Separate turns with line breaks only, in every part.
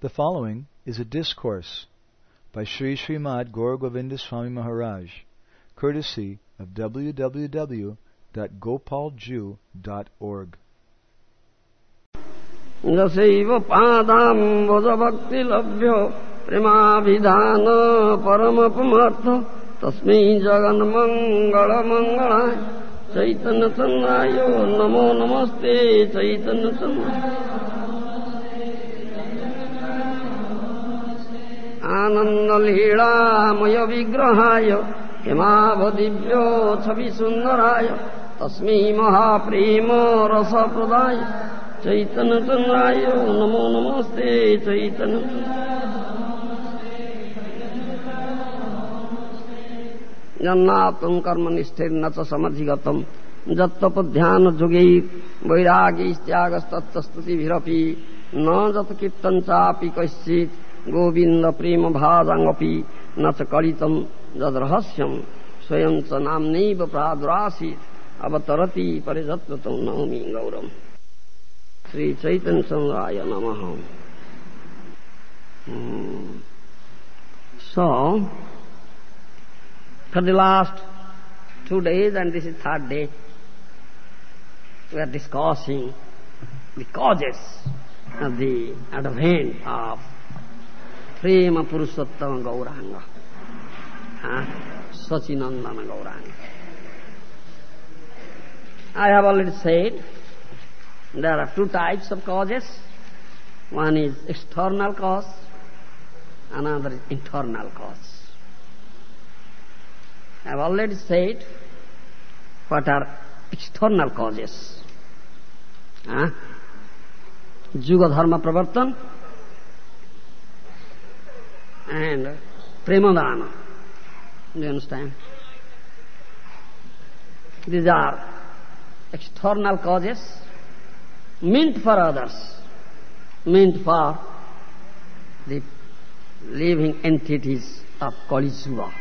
The following is a discourse by Sri Srimad Gaur Govinda Swami Maharaj, courtesy of www.gopalju.org.
यशैव पादाम्बुजभक्तिलभ्यो प्रेमाभिधान परमपमर्थ तस्मै जगन्मङ्गलमङ्गलाय चैतन्यचन्द्राय नमो नमस्ते चैतन्यचन्द्राय आनन्दलीलामय विग्रहाय हेमावदिव्यो तस्मै महाप्रेम रसप्रदाय चैतनचन्द्राय नमो नमस्ते चैतनचन्द्राय जन्नातुम् कर्मनिष्ठेर्न च समधिगतम् जत्तपध्यानजुगैर् वैरागीत्यागस्तत्र स्तुतिभिरपि न जतकीर्तन चापि कैश्चित्। गोविंद प्रेम भाजमपि न च कलितम् स्वयं च नाम्नैव प्रादुरासीत्, अवतरति परिधत्वतम् नौमि गौरम्। श्रीचैतन्यसमुदाय नमः। So for the last two days and this is third day we are discussing the causes of the advent of Purushottama Gauranga, huh? Sachinandana Gauranga. I have already said there are two types of causes. One is external cause, another is internal cause. I have already said what are external causes. Huh? Juga Dharma and uh, Premadana. Do you understand? These are external causes meant for others, meant for the living entities of Kali Yuga.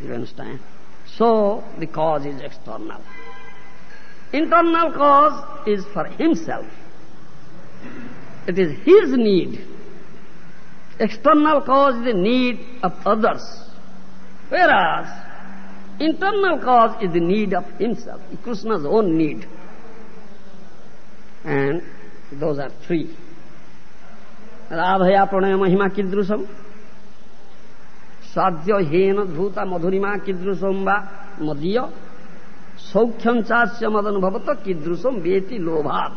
You understand? So the cause is external. Internal cause is for himself. It is his need. External cause is the need of others. Whereas internal cause is the need of himself, Krishna's own need. And those are three. राधया Pranay महिमा कीदृशम साध्य हेन धूता मधुरिमा कीदृशम वा मदीय सौख्यम चास्य मदन भवत कीदृशम वेति लोभात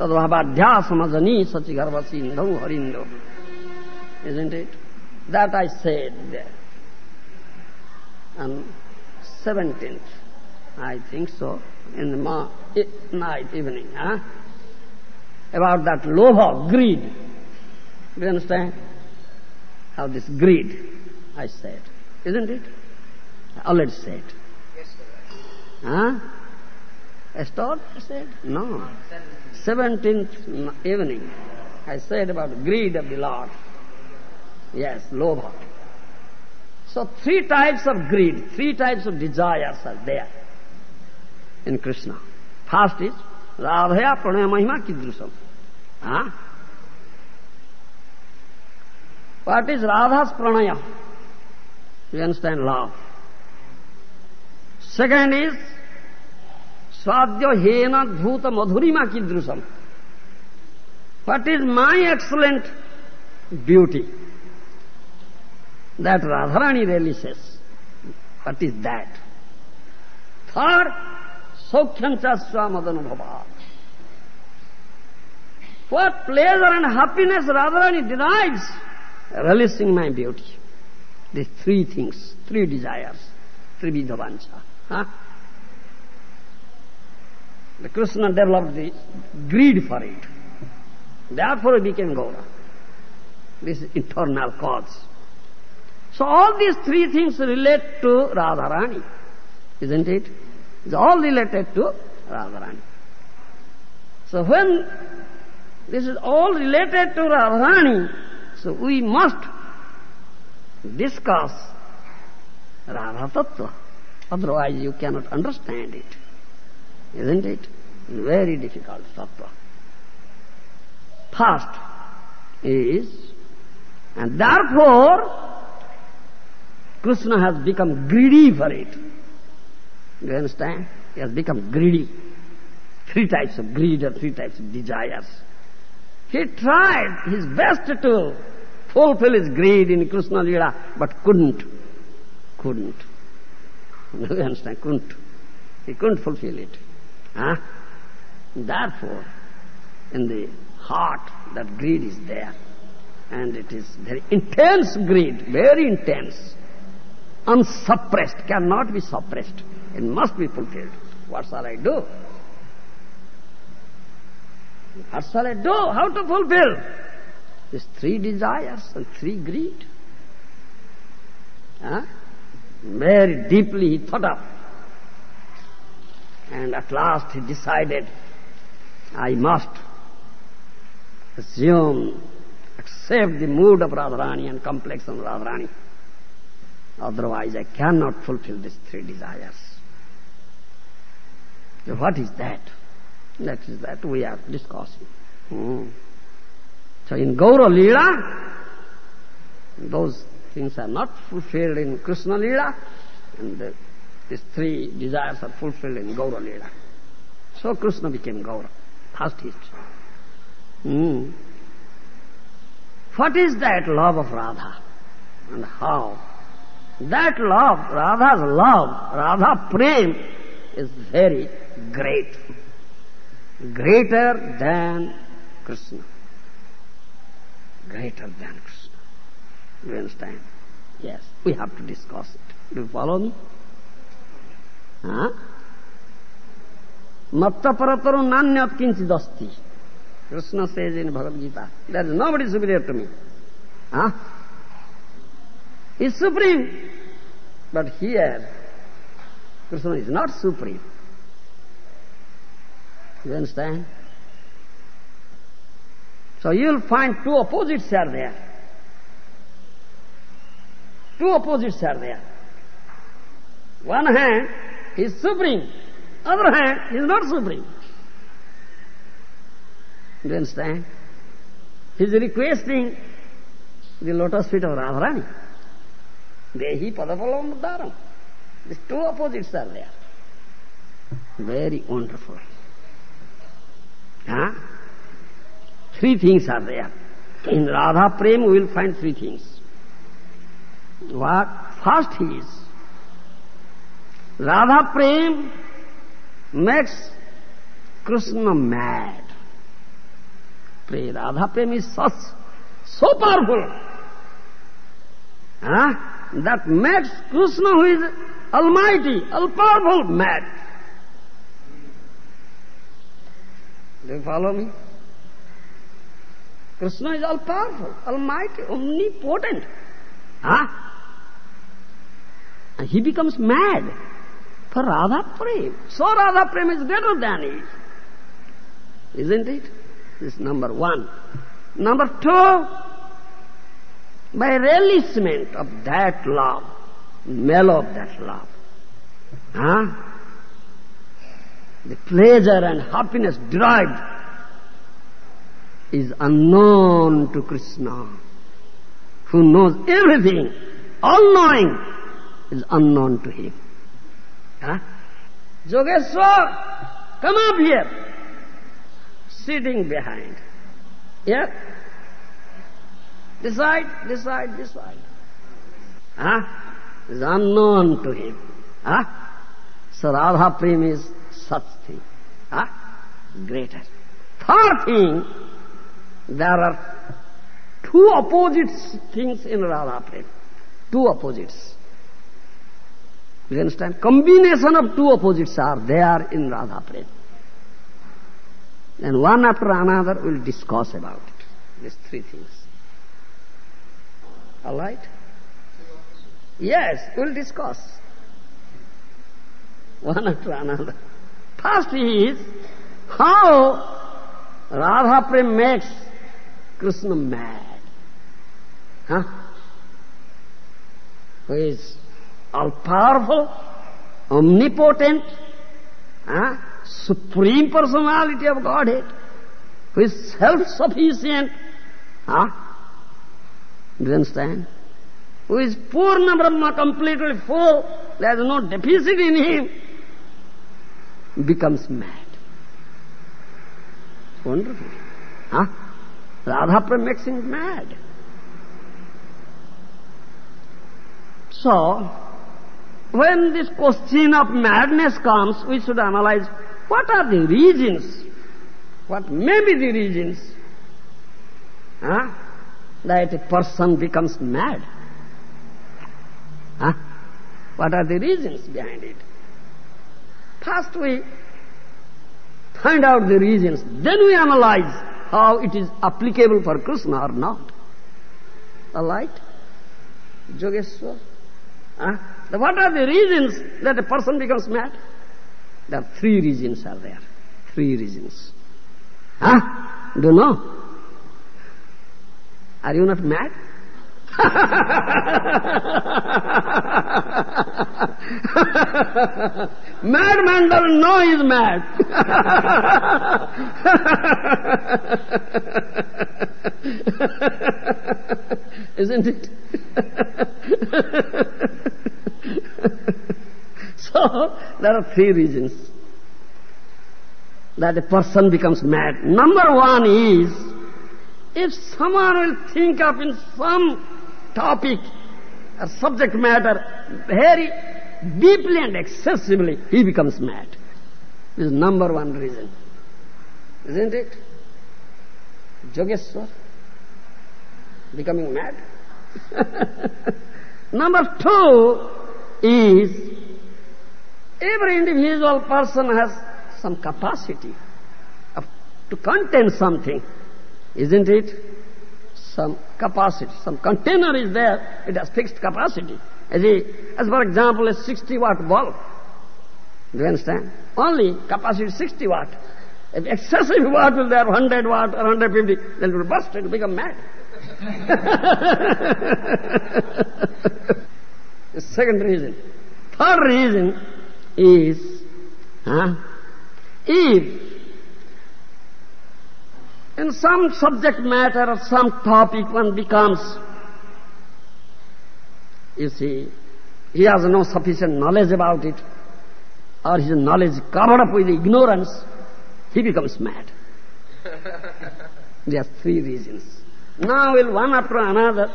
तद्भावाध्यासमजनी सचि गर्भ सिंधौ हरिंदो isn't it? That I said there. On 17th, I think so, in the ma- night, evening, huh? about that lobha, greed. Do you understand? How this greed, I said. Isn't it? I already said.
Yes, sir.
Huh? I start, I said? No. 17th evening, I said about greed of the Lord. Yes, lobha. So three types of greed, three types of desires are there in Krishna. First is Radhaya Pranaya Mahima Kidrusam. Huh? What is Radha's pranaya? You understand love. Second is Swadhya Hena Dhuta Madhurima Kidrusam. What is my excellent beauty? That Radharani really says. What is that? Third, Saukhyancha Swamadana Bhava. What pleasure and happiness Radharani derives relishing my beauty. These three things, three desires, three vidhavancha. Huh? The Krishna developed the greed for it. Therefore he became Gaura. This is internal cause. So all these three things relate to Radharani, isn't it? It's all related to Radharani. So when this is all related to Radharani, so we must discuss Radha. Otherwise you cannot understand it. Isn't it? Very difficult Tattva. First, is. And therefore, Krishna has become greedy for it. Do you understand? He has become greedy. Three types of greed or three types of desires. He tried his best to fulfill his greed in Krishna Lila, but couldn't. Couldn't. Do you understand? Couldn't. He couldn't fulfill it. Huh? Therefore, in the heart, that greed is there. And it is very intense greed, very intense. Unsuppressed, cannot be suppressed. It must be fulfilled. What shall I do? What shall I do? How to fulfill? These three desires and three greed. Huh? Very deeply he thought of. And at last he decided, I must assume, accept the mood of Radharani and complexion of Radharani. Otherwise I cannot fulfill these three desires. So what is that? That is that we are discussing. Hmm. So in Gaura Leela, those things are not fulfilled in Krishna Leela, and the, these three desires are fulfilled in Gaura Leela. So Krishna became Gaura, first hit. Hmm. What is that love of Radha? And how? That love, Radha's love, Radha Prem is very great. Greater than Krishna. Greater than Krishna. You understand? Yes, we have to discuss it. Do you follow me? Huh? Matta parataru nanyat kinchidasti. Krishna says in Bhagavad Gita, there is nobody superior to me. Huh? Is supreme. But here, Krishna is not supreme. You understand? So you'll find two opposites are there. Two opposites are there. One hand is supreme, other hand is not supreme. Do you understand? He is requesting the lotus feet of Radharani. Dehi padapalavam dharam. These two opposites are there. Very wonderful. Huh? Three things are there. In Radha Prem we will find three things. What? First is, Radha Prem makes Krishna mad. Pray, Radha Prem is such, so powerful, huh? That makes Krishna who is almighty, all-powerful, mad. Do you follow me? Krishna is all-powerful, almighty, omnipotent. Huh? And he becomes mad for Radha Prem. So Radha Prem is greater than it. Isn't it? This is number one. Number two, by relishment of that love, mellow of that love. Huh? the pleasure and happiness derived is unknown to Krishna, who knows everything, all-knowing, is unknown to him. Huh? Yogeshwar, come up here. Sitting behind. Yeah? Decide, decide, decide. Huh? Is unknown to him. Huh? So Radha Prem is such thing. Huh? Greater. Third thing, there are two opposite things in Radha Prem. Two opposites. You understand? Combination of two opposites are there in Radha Prem. And one after another we'll discuss about it. These three things. All right? Yes, we'll discuss. One after another. First is how Radha Prem makes Krishna mad. Huh? Who is all-powerful, omnipotent, huh? supreme personality of Godhead, who is self-sufficient, Huh? Do you understand? Who is Purna Brahma, completely full, there is no deficit in him, becomes mad. Wonderful. Huh? Radha makes him mad. So, when this question of madness comes, we should analyze what are the reasons, what may be the reasons huh, that a person becomes mad. Huh? What are the reasons behind it? First we find out the reasons, then we analyze how it is applicable for Krishna or not. All right? Yogeshwar? Huh? What are the reasons that a person becomes mad? There are three reasons are there. Three reasons. Huh? Do you know? Are you not mad? Madman doesn't know he's mad. Isn't it? so, there are three reasons that a person becomes mad. Number one is, if someone will think of in some topic or subject matter very deeply and excessively, he becomes mad. This is number one reason. Isn't it? Yogeshwar? Becoming mad? number two is every individual person has some capacity of, to contain something, isn't it? Some capacity, some container is there, it has fixed capacity. As, a, as for example, a 60 watt bulb. Do you understand? Only capacity 60 watt. If excessive watt will there, 100 watt or 150, then it will burst, it will become mad. the second reason. Third reason is, huh, if in some subject matter or some topic one becomes, you see, he has no sufficient knowledge about it, or his knowledge covered up with ignorance, he becomes mad. there are three reasons. Now we'll one after another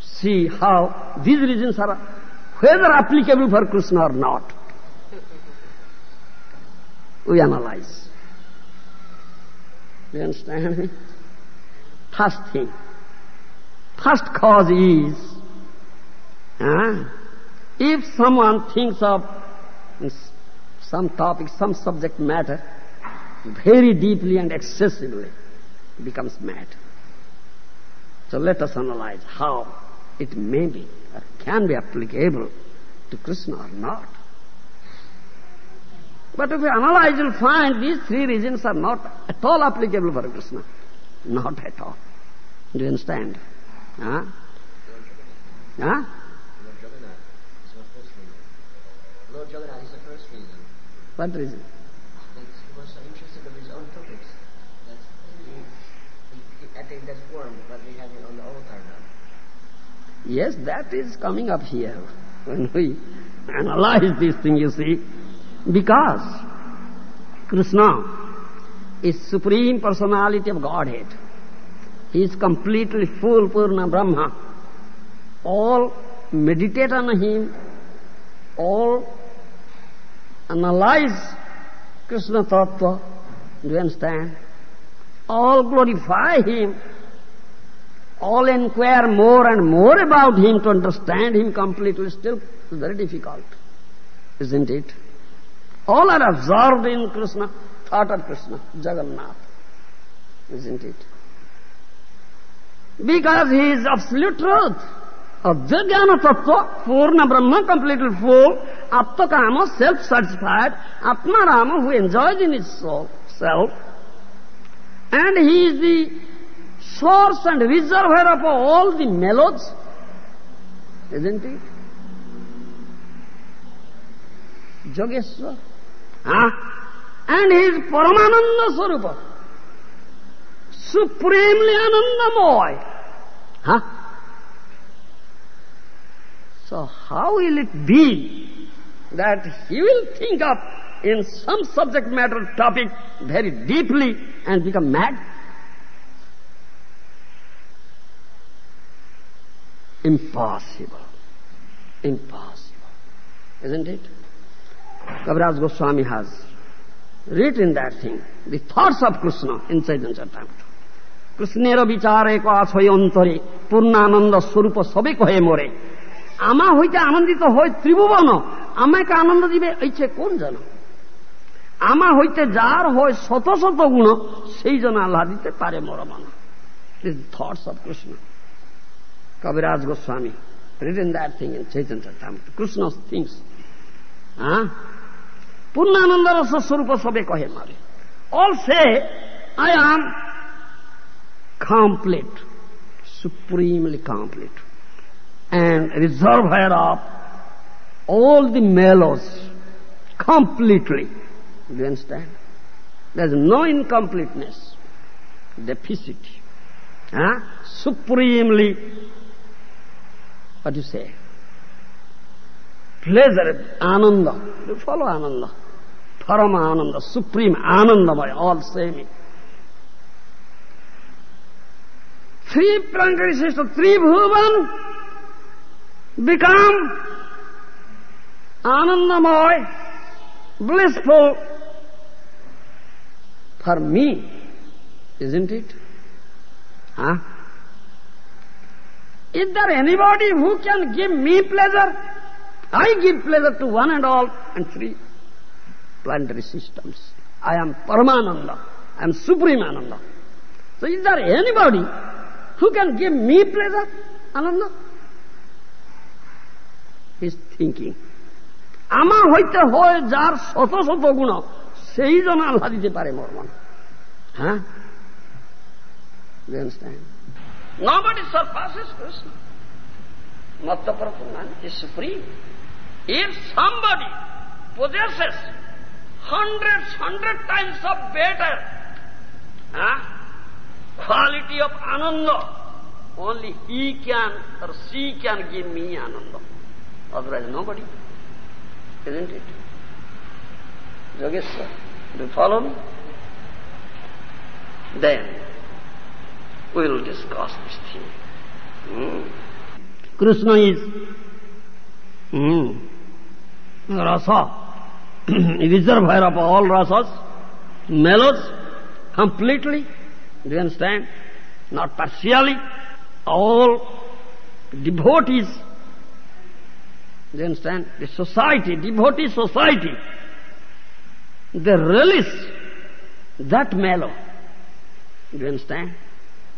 see how these reasons are whether applicable for Krishna or not. We analyze. You understand me? First thing. First cause is, uh, if someone thinks of some topic, some subject matter, very deeply and excessively, becomes mad. So let us analyze how it may be or can be applicable to Krishna or not. But if we analyze, you'll find these three reasons are not at all applicable for Krishna. Not at all. Do you understand? Huh? Huh?
Lord Jagannath is the first reason.
What reason? Yes, that is coming up here when we analyze this thing, you see. Because Krishna is Supreme Personality of Godhead. He is completely full Purna Brahma. All meditate on Him, all analyze Krishna Tattva, do you understand? All glorify Him, all inquire more and more about Him to understand Him completely, still very difficult, isn't it? All are absorbed in Krishna, thought of Krishna, Jagannath, isn't it? Because he is absolute truth. Adhyajnana tattva, Purna Brahma, completely full, Atmakama, self-satisfied, Atma Rama, who enjoys in his soul, self, and he is the source and reservoir of all the melodies, isn't it? Yogeshwar. Huh? And he is Paramananda Swarupa. supremely Anandamoy. Huh? So how will it be that he will think of in some subject matter topic very deeply and become mad? Impossible. Impossible. Isn't it? Kaviraj Goswami has written that thing, the thoughts of Krishna in Chaitanya Charitamrita. কৃষ্ণের বিচারে কয় অন্তরে পূর্ণানন্দ স্বরূপ সবে কহে মোরে আমা হইতে আনন্দিত হয় ত্রিভুবন আমাকে আনন্দ দিবে ইচ্ছে কোন জন আমা হইতে যার হয় শত শত গুণ সেই জন আল্লাহ দিতে পারে মোর মন thoughts of Krishna Kaviraj Goswami written that thing in Chaitanya Charitamrita. Krishna thinks. Purnananda Rasa Swarupa Sabe Kahe. All say, I am complete, supremely complete, and reservoir of all the mellows, completely. Do you understand? There is no incompleteness, deficit. Huh? Supremely what do you say? Pleasure, ananda. You follow ananda. Parama ananda, supreme ananda by all same. Three planetary systems, three bhuvan become anandamoy, blissful for me, isn't it? Huh? Is there anybody who can give me pleasure? I give pleasure to one and all and three planetary systems. I am Paramananda. I am Supreme Ananda. So is there anybody who can give me pleasure? Ananda? He is thinking. আমার হইতে হয় যার শত শত গুণ সেই জন আল্লাহ দিতে পারে মোর মন হ্যাঁ You understand? Nobody surpasses Krishna. Matta Prabhunan is supreme. If somebody possesses hundreds, hundred times of better huh, quality of ananda, only he can or she can give me ananda. Otherwise nobody. Isn't it? Yogeshwar, do you follow me? Then, we will discuss this thing. Mm. Krishna is mm, rasa, reservoir of all rasas, mellows, completely. Do you understand? Not partially. All devotees, do you understand? The society, devotee society, they relish that mellow. Do you understand?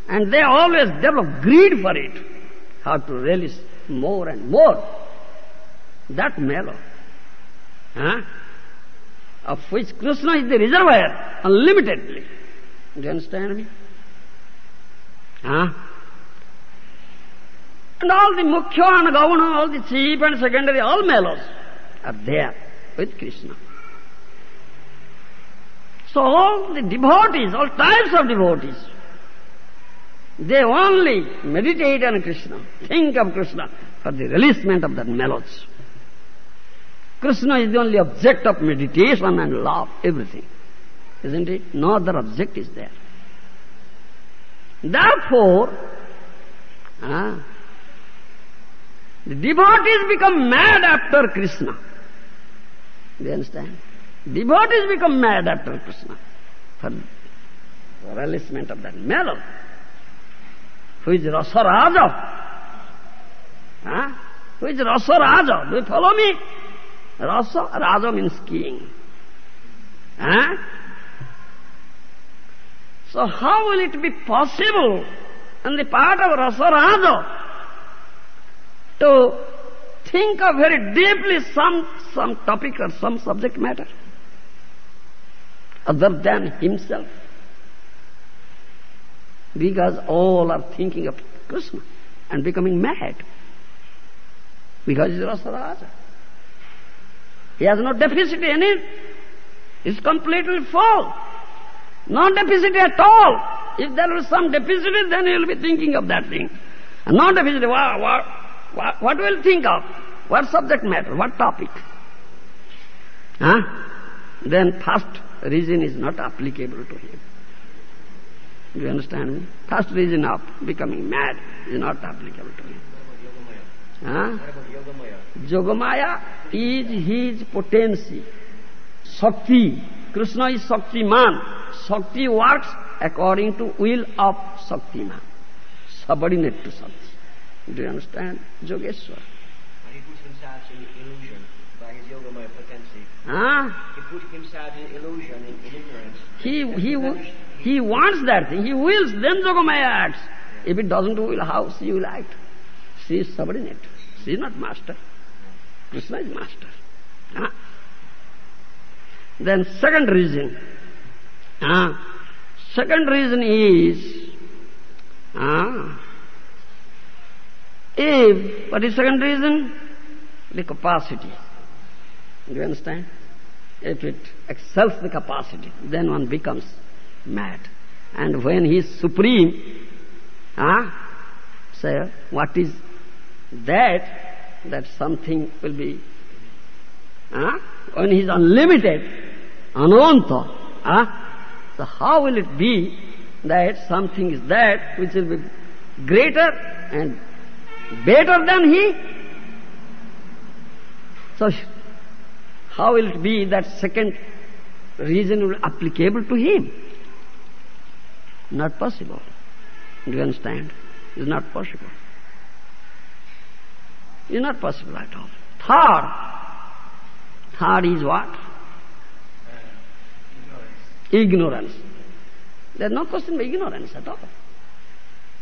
And they always develop greed for it, how to relish more and more. That mellow, huh? Of which Krishna is the reservoir, unlimitedly. Do you understand me? Huh? And all the mukhya and gauna, all the chief and secondary, all mellows are there with Krishna. So all the devotees, all types of devotees, they only meditate on Krishna, think of Krishna for the releasement of that mellows. Krishna is the only object of meditation and love, everything. Isn't it? No other object is there. Therefore, ah, the devotees become mad after Krishna. Do you understand? Devotees become mad after Krishna for the releasement of that mellow who is Rasa Raja. Huh? Who is Rasa Raja? Do you follow me? Rasa Raja means king. Huh? So how will it be possible on the part of Rasa Raja to think of very deeply some, some topic or some subject matter other than himself? because all are thinking of Krishna and becoming mad. Because he's Rasaraja. He has no deficit in it. It's completely full. No deficit at all. If there is some deficiency, then you will be thinking of that thing. And not deficiency, what, what, what, what will think of? What subject matter? What topic? Huh? Then first reason is not applicable to him. Do you understand me? First reason of becoming mad is not applicable to him. Huh?
Yogamaya?
Is his potency. Shakti. Krishna is Shaktiman. Shakti works according to will of Shaktiman. Subordinate to Shakti. Do you understand? Yogeshwar.
He puts himself in illusion by his Yogamaya potency.
Huh?
He put himself in illusion, in, in ignorance.
He, he, he wants that thing. He wills, then Yogamaya acts. If it doesn't will, how she will act? She is subordinate. She is not master. Krishna is master. Huh? Then second reason. Huh? Second reason is, huh? if, what is second reason? The capacity. Do you understand? If it excels the capacity, then one becomes mad. And when he is supreme, ah, say, what is that? That something will be, ah, when he is unlimited, ananta, ah, so how will it be that something is that which will be greater and better than he? So how will it be that second reason will be applicable to him? Not possible. Do you understand? It's not possible. It's not possible at all. Third, third is what? Ignorance. There's no question of ignorance at all.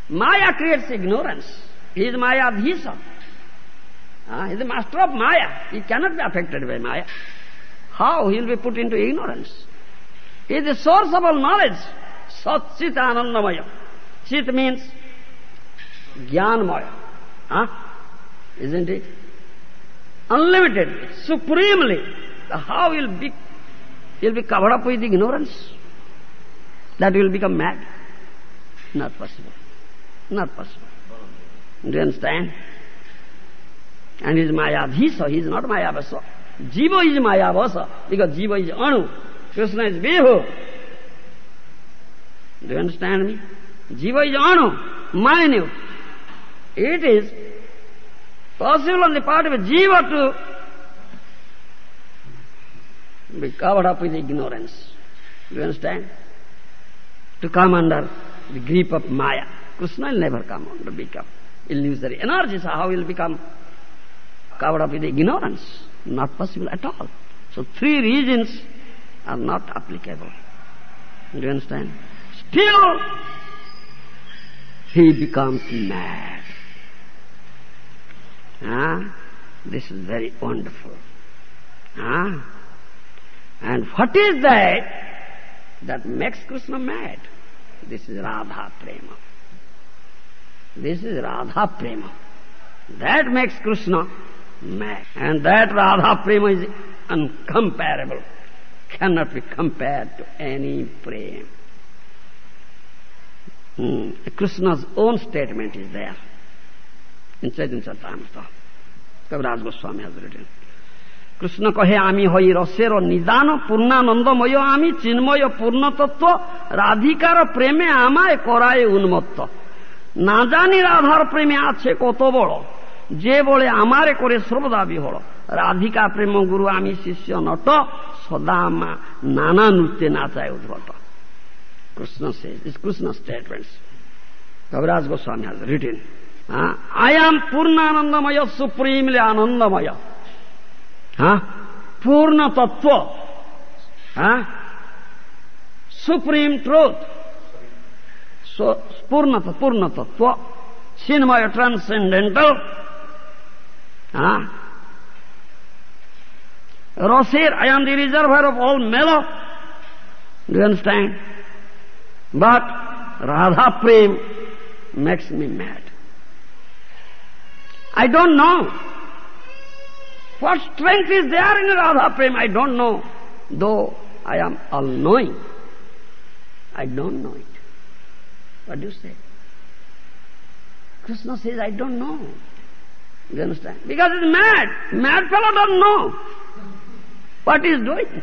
Maya creates ignorance. He is Maya Adhisa. Ah, he is the master of Maya. He cannot be affected by Maya. How he will be put into ignorance? He is the source of all knowledge. Sat Chit Anandamaya. Chit means Jnanmaya. Huh? Isn't it? Unlimited, supremely. How will be, will be covered up with ignorance? That will become mad. Not possible. Not possible. Do you understand? And is Mayadhisa, he is not Mayavasa. Jiva is Mayavasa, because Jiva is Anu, Krishna is Vibhu. Do you understand me? Jiva is Anu, minute. It is possible on the part of a Jiva to be covered up with ignorance. Do you understand? To come under the grip of Maya. Krishna will never come under become illusory energy. So how will become covered up with ignorance? Not possible at all. So three reasons are not applicable. Do you understand? Still, he becomes mad. Ah, this is very wonderful. Ah, and what is that that makes Krishna mad? This is Radha Prema. This is Radha Prema. That makes Krishna mad. And that Radha Prema is uncomparable. Cannot be compared to any prema. Hmm. Krishna's own statement is there. Chaitanya Charitamrita. Kaviraj Goswami has written. Krishna কহে আমি হই রসের নিদান পূর্ণানন্দময় আমি চিন্ময় পূর্ণতত্ত্ব রাধিকার প্রেমে আমায় করায় উন্মত্ত না জানি রাধার প্রেমে আছে কত বড় যে বলে আমারে করে সর্বদা বিহড় রাধিকা প্রেম গুরু আমি শিষ্য নট সদা মা নানা নৃত্যে নাচায় উদ্ভট Krishna says, this Krishna statements. Kaviraj Goswami Huh? Purna Tattva. Huh? Supreme truth. So, Purna, Purna Tattva. Chinmaya transcendental. Huh? Rasir, I am the reservoir of all mellow. Do you understand? But Radha Prem makes me mad. I don't know. What strength is there in Radha Prem? I don't know. Though I am all-knowing, I don't know it. What do you say? Krishna says, I don't know. You understand? Because he's mad. Mad fellow doesn't know what he's doing.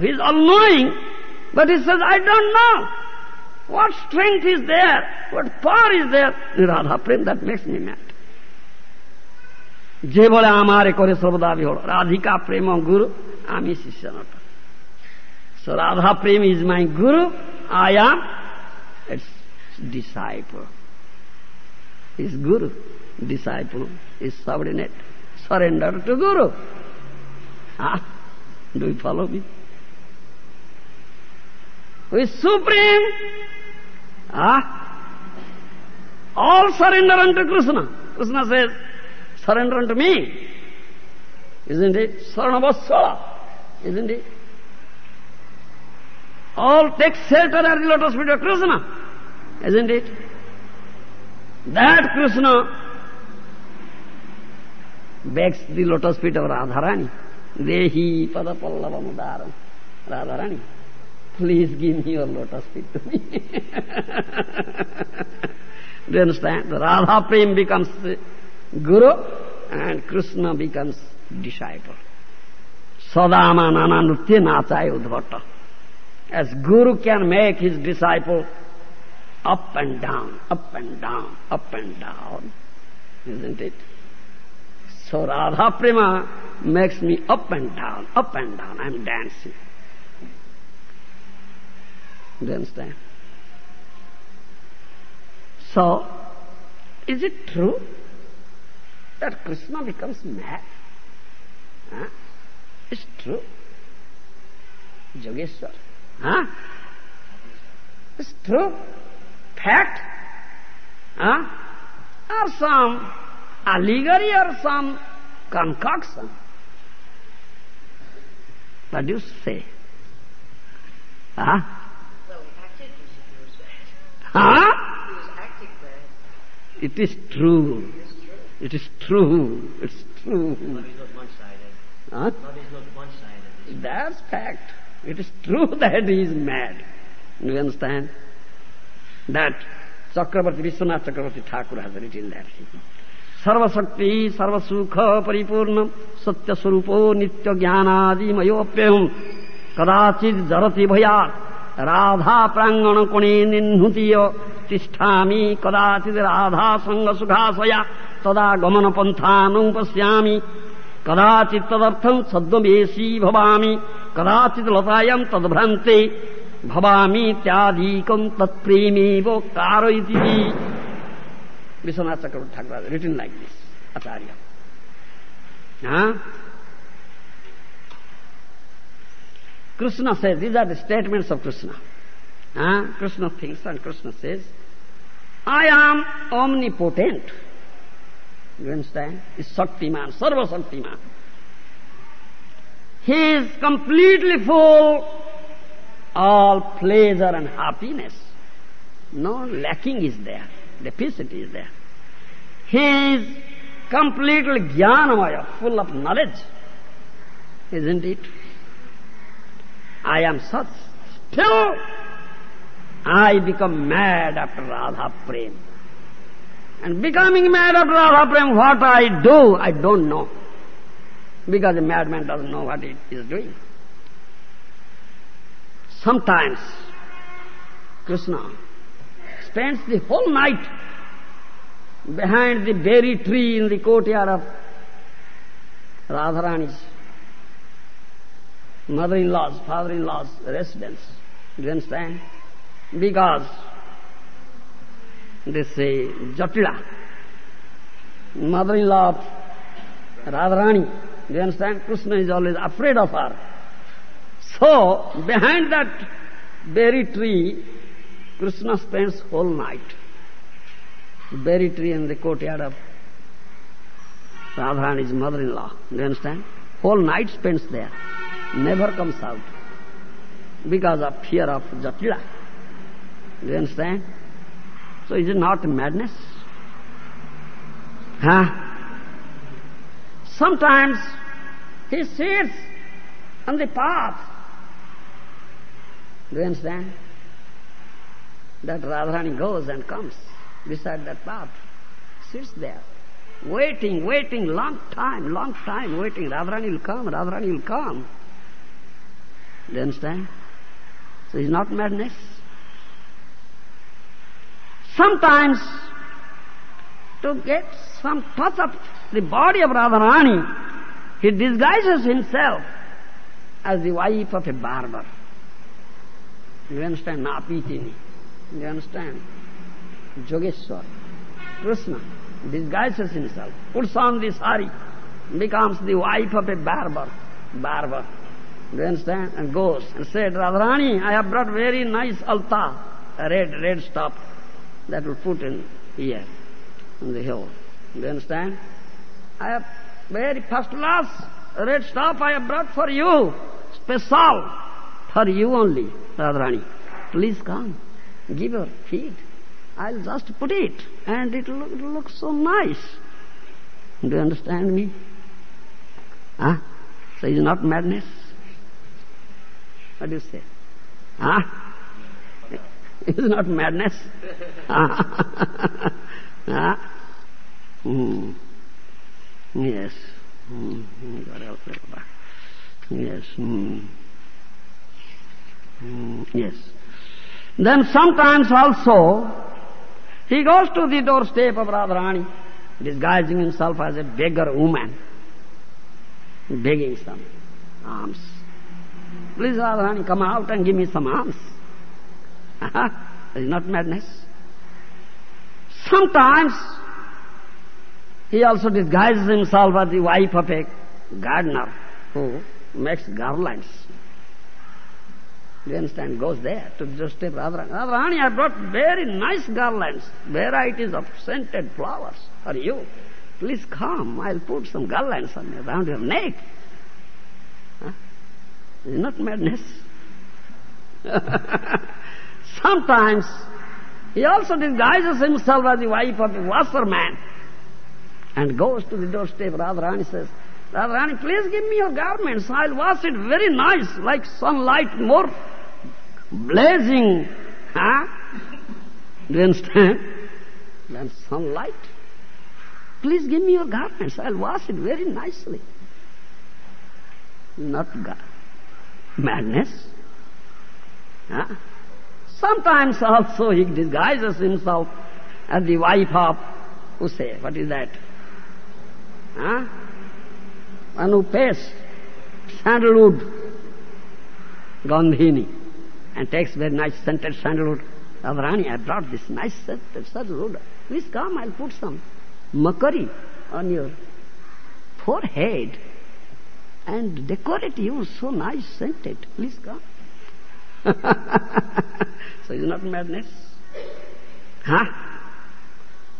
he's all-knowing, but he says, I don't know. What strength is there? What power is there? In Radha Prem, that makes me mad. যে বলে আমার করে সর্বদা বিহর রাধিকা প্রেম গুরু আমি শিষ্য not so Radha prem is my guru I am its disciple is guru disciple is subordinate surrender to guru do follow me with supreme Ah, all surrender unto Krishna. Krishna says, surrender unto me. Isn't it? Saranavasala. Isn't it? All take shelter at the lotus feet of Krishna. Isn't it? That Krishna begs the lotus feet of Radharani. Dehi pada padapallavam Radharani. Please give me your lotus feet to me. Do you understand? The Radha Prem becomes Guru and Krishna becomes disciple. Sadama nana nutya nachaya udvata. As Guru can make his disciple up and down, up and down, up and down, isn't it? So Radha Prema makes me up and down, up and down. I'm dancing. Do you understand? So, is it true that Krishna becomes mad? Huh? It's true. Yogeshwar. Huh? It's true. Fact. Huh? Or some allegory or some concoction. What do you say? Huh? Huh? It is true. It is true. It's true.
Love is not one-sided.
Huh?
Love is not one-sided.
That's fact. It is true that he is mad. You understand? That Chakravarti, Vishwanath Chakravarti Thakur has written that. Sarvasakti, Sarvasukha, Paripurnam, Satya Swarupo, Nitya Jnanadi, Mayopyam, Kadachid Radha প্রাঙ্গণ কোণে নিহুতীয় তিষ্ঠামি কদাচিৎ রাধা সঙ্গ সুখাশয়া তদা গমন পন্থানং পশ্যামি কদাচিৎ তদর্থম সদ্মবেশী ভবামি কদাচিৎ লতায়ম তদ্ভ্রান্তে ভবামি ত্যাদিকম তৎপ্রেমেব কার ইতি Vishwanath Chakravarti Thakur written like this acharya হ্যাঁ Krishna says, these are the statements of Krishna. Krishna thinks and Krishna says, I am omnipotent. You understand? Is Shaktiman, Sarva Shaktiman. He is completely full all pleasure and happiness. No lacking is there. Deficit is there. He is completely jnanamaya, full of knowledge. Isn't it? I am such. Still, I become mad after Radha Prem. And becoming mad after Radha Prem, what I do, I don't know. Because a madman doesn't know what he is doing. Sometimes Krishna spends the whole night behind the berry tree in the courtyard of Radharani's mother-in-law's, father-in-law's residence. Do you understand? Because they say Jatila, mother-in-law of Radharani, do you understand? Krishna is always afraid of her. So, behind that berry tree, Krishna spends whole night. Berry tree in the courtyard of Radharani's mother-in-law. Do you understand? Whole night spends there. Never comes out. Because of fear of Jatila. Do you understand? So is it not madness? Huh? Sometimes he sits on the path. Do you understand? that Radharani goes and comes beside that path, sits there, waiting, waiting, long time, long time, waiting. Radharani will come, Radharani will come. Do you understand? So it's not madness. Sometimes, to get some touch of the body of Radharani, he disguises himself as the wife of a barber. You understand? Napitini. You understand? Yogeshwar. Krishna disguises himself, puts on the sari, becomes the wife of a barber. Barber. Do you understand? And goes and said, Radharani, I have brought very nice alta, a red, red stuff that will put in here, on the hill. Do you understand? I have very first class red stuff I have brought for you, special for you only, Radharani. Please come, give your feet. I'll just put it, and it will look, look so nice. Do you understand me? Huh? So it's not madness. What do you say? Huh? It's not madness. huh? Hmm. Yes. Mm. Else? Yes. Mm. Yes. Then sometimes also he goes to the doorstep of Radharani, disguising himself as a beggar woman, begging some alms. Please, Radharani, come out and give me some alms. Uh-huh. Is not madness. Sometimes he also disguises himself as the wife of a gardener who makes garlands. Do you understand? Goes there to just take Radharani. Radharani, I brought very nice garlands, varieties of scented flowers for you. Please come, I'll put some garlands on around your neck. Not madness? Sometimes he also disguises himself as the wife of a washerman and goes to the doorstep. Radharani says, Radharani, please give me your garments. I'll wash it very nice, like sunlight, more blazing. Huh? Do you understand? Than sunlight. Please give me your garments. I'll wash it very nicely. Not God. Madness. Huh? Sometimes also he disguises himself as the wife of, who say, what is that? Huh? One who pays sandalwood, Gandhini, and takes very nice scented sandalwood. Radharani, I brought this nice scented sandalwood. Please come, I'll put some makari on your forehead and decorate you so nice scented. Please come. so it's not madness. Huh?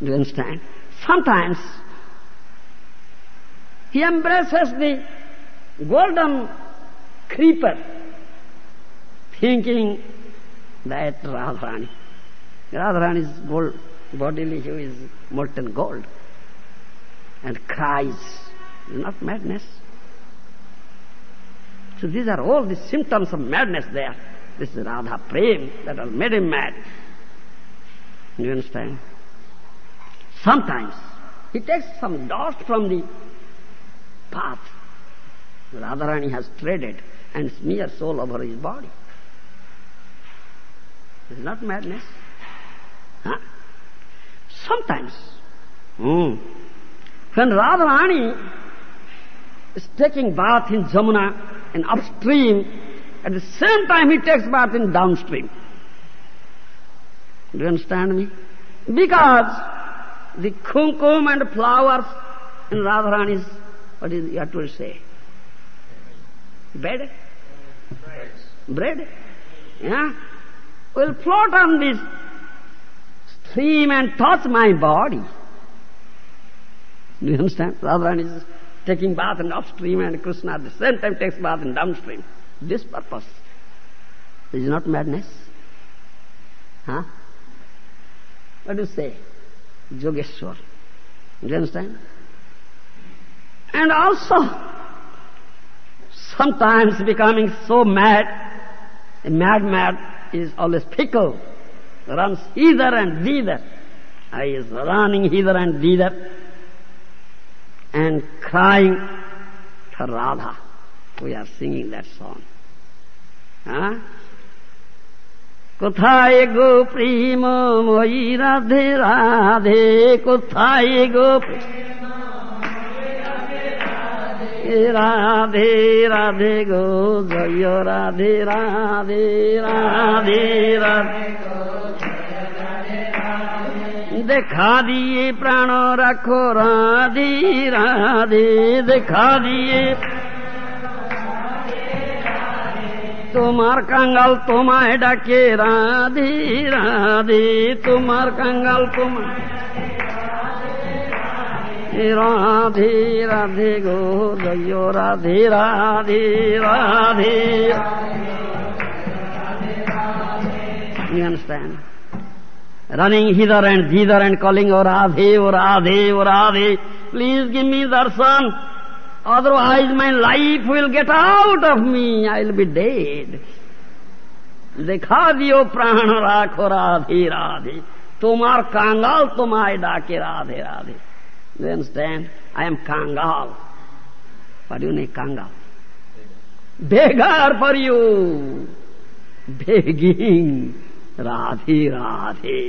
Do you understand? Sometimes he embraces the golden creeper, thinking that Radharani, Radharani's gold, bodily hue is molten gold, and cries. It's not madness. So these are all the symptoms of madness there. This is Radha Prem that has made him mad. You understand? Sometimes he takes some dust from the path Radharani has treaded and smears all over his body. Is not madness. Huh? Sometimes, mm, when Radharani is taking bath in Jamuna in upstream, at the same time he takes bath in downstream. Do you understand me? Because the kumkum and flowers in Radharani's what is have to say? Bread? Bread? Yeah? Will float on this stream and touch my body. Do you understand? Radharani is taking bath in upstream and Krishna at the same time takes bath in downstream. This purpose. Is not madness. Huh? What do you say? Yogeshwar. Do you understand? And also, sometimes becoming so mad, a madman is always fickle. runs hither and thither. He is running hither and thither and crying to Radha. We are singing that song. Huh? কোথায় গো প্রেম মই রাধে রাধে কোথায় গো রাধে রাধে গো জয় রাধে রাধে রাধে রাধে দেখা দিয়ে প্রাণ রাখো রাধে রাধে দেখা দিয়ে তোমার কাঙ্গাল তোমায় ডাকে রাধে রাধে তোমার কাঙ্গাল তোমায় রাধে রাধে গো জয় Radhe Radhe Radhe You understand? running hither and thither and calling, O Radhe, O Radhe, O Radhe, please give me darshan. Otherwise my life will get out of me, I'll be dead. देखा दियो प्राण राखो राधे राधे तुम्हार कांगाल तुम्हारे डाके Radhe Radhe You understand? I am Kangal. What do you need, Kangal? Beggar for you. Begging. Radhe Radhe.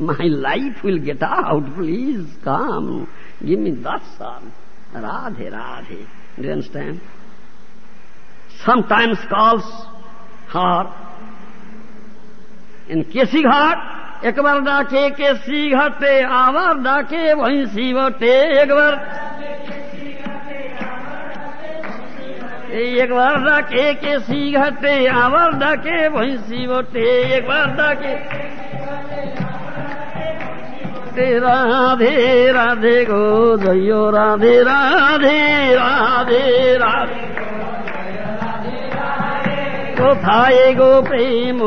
My life will get out please come give me दस साल Radhe Radhe. Do understand sometimes calls her in Keshi घाट एक बार डाके केसी घाटे आवार डाके वहीं सीवटे एक बार। एक बार डाके केसी घाटे आवर डाके भैंसी बटे एक बार डाके राधे राधे गो जयो राधे राधे राधे राधे কোথায় গো প্রেম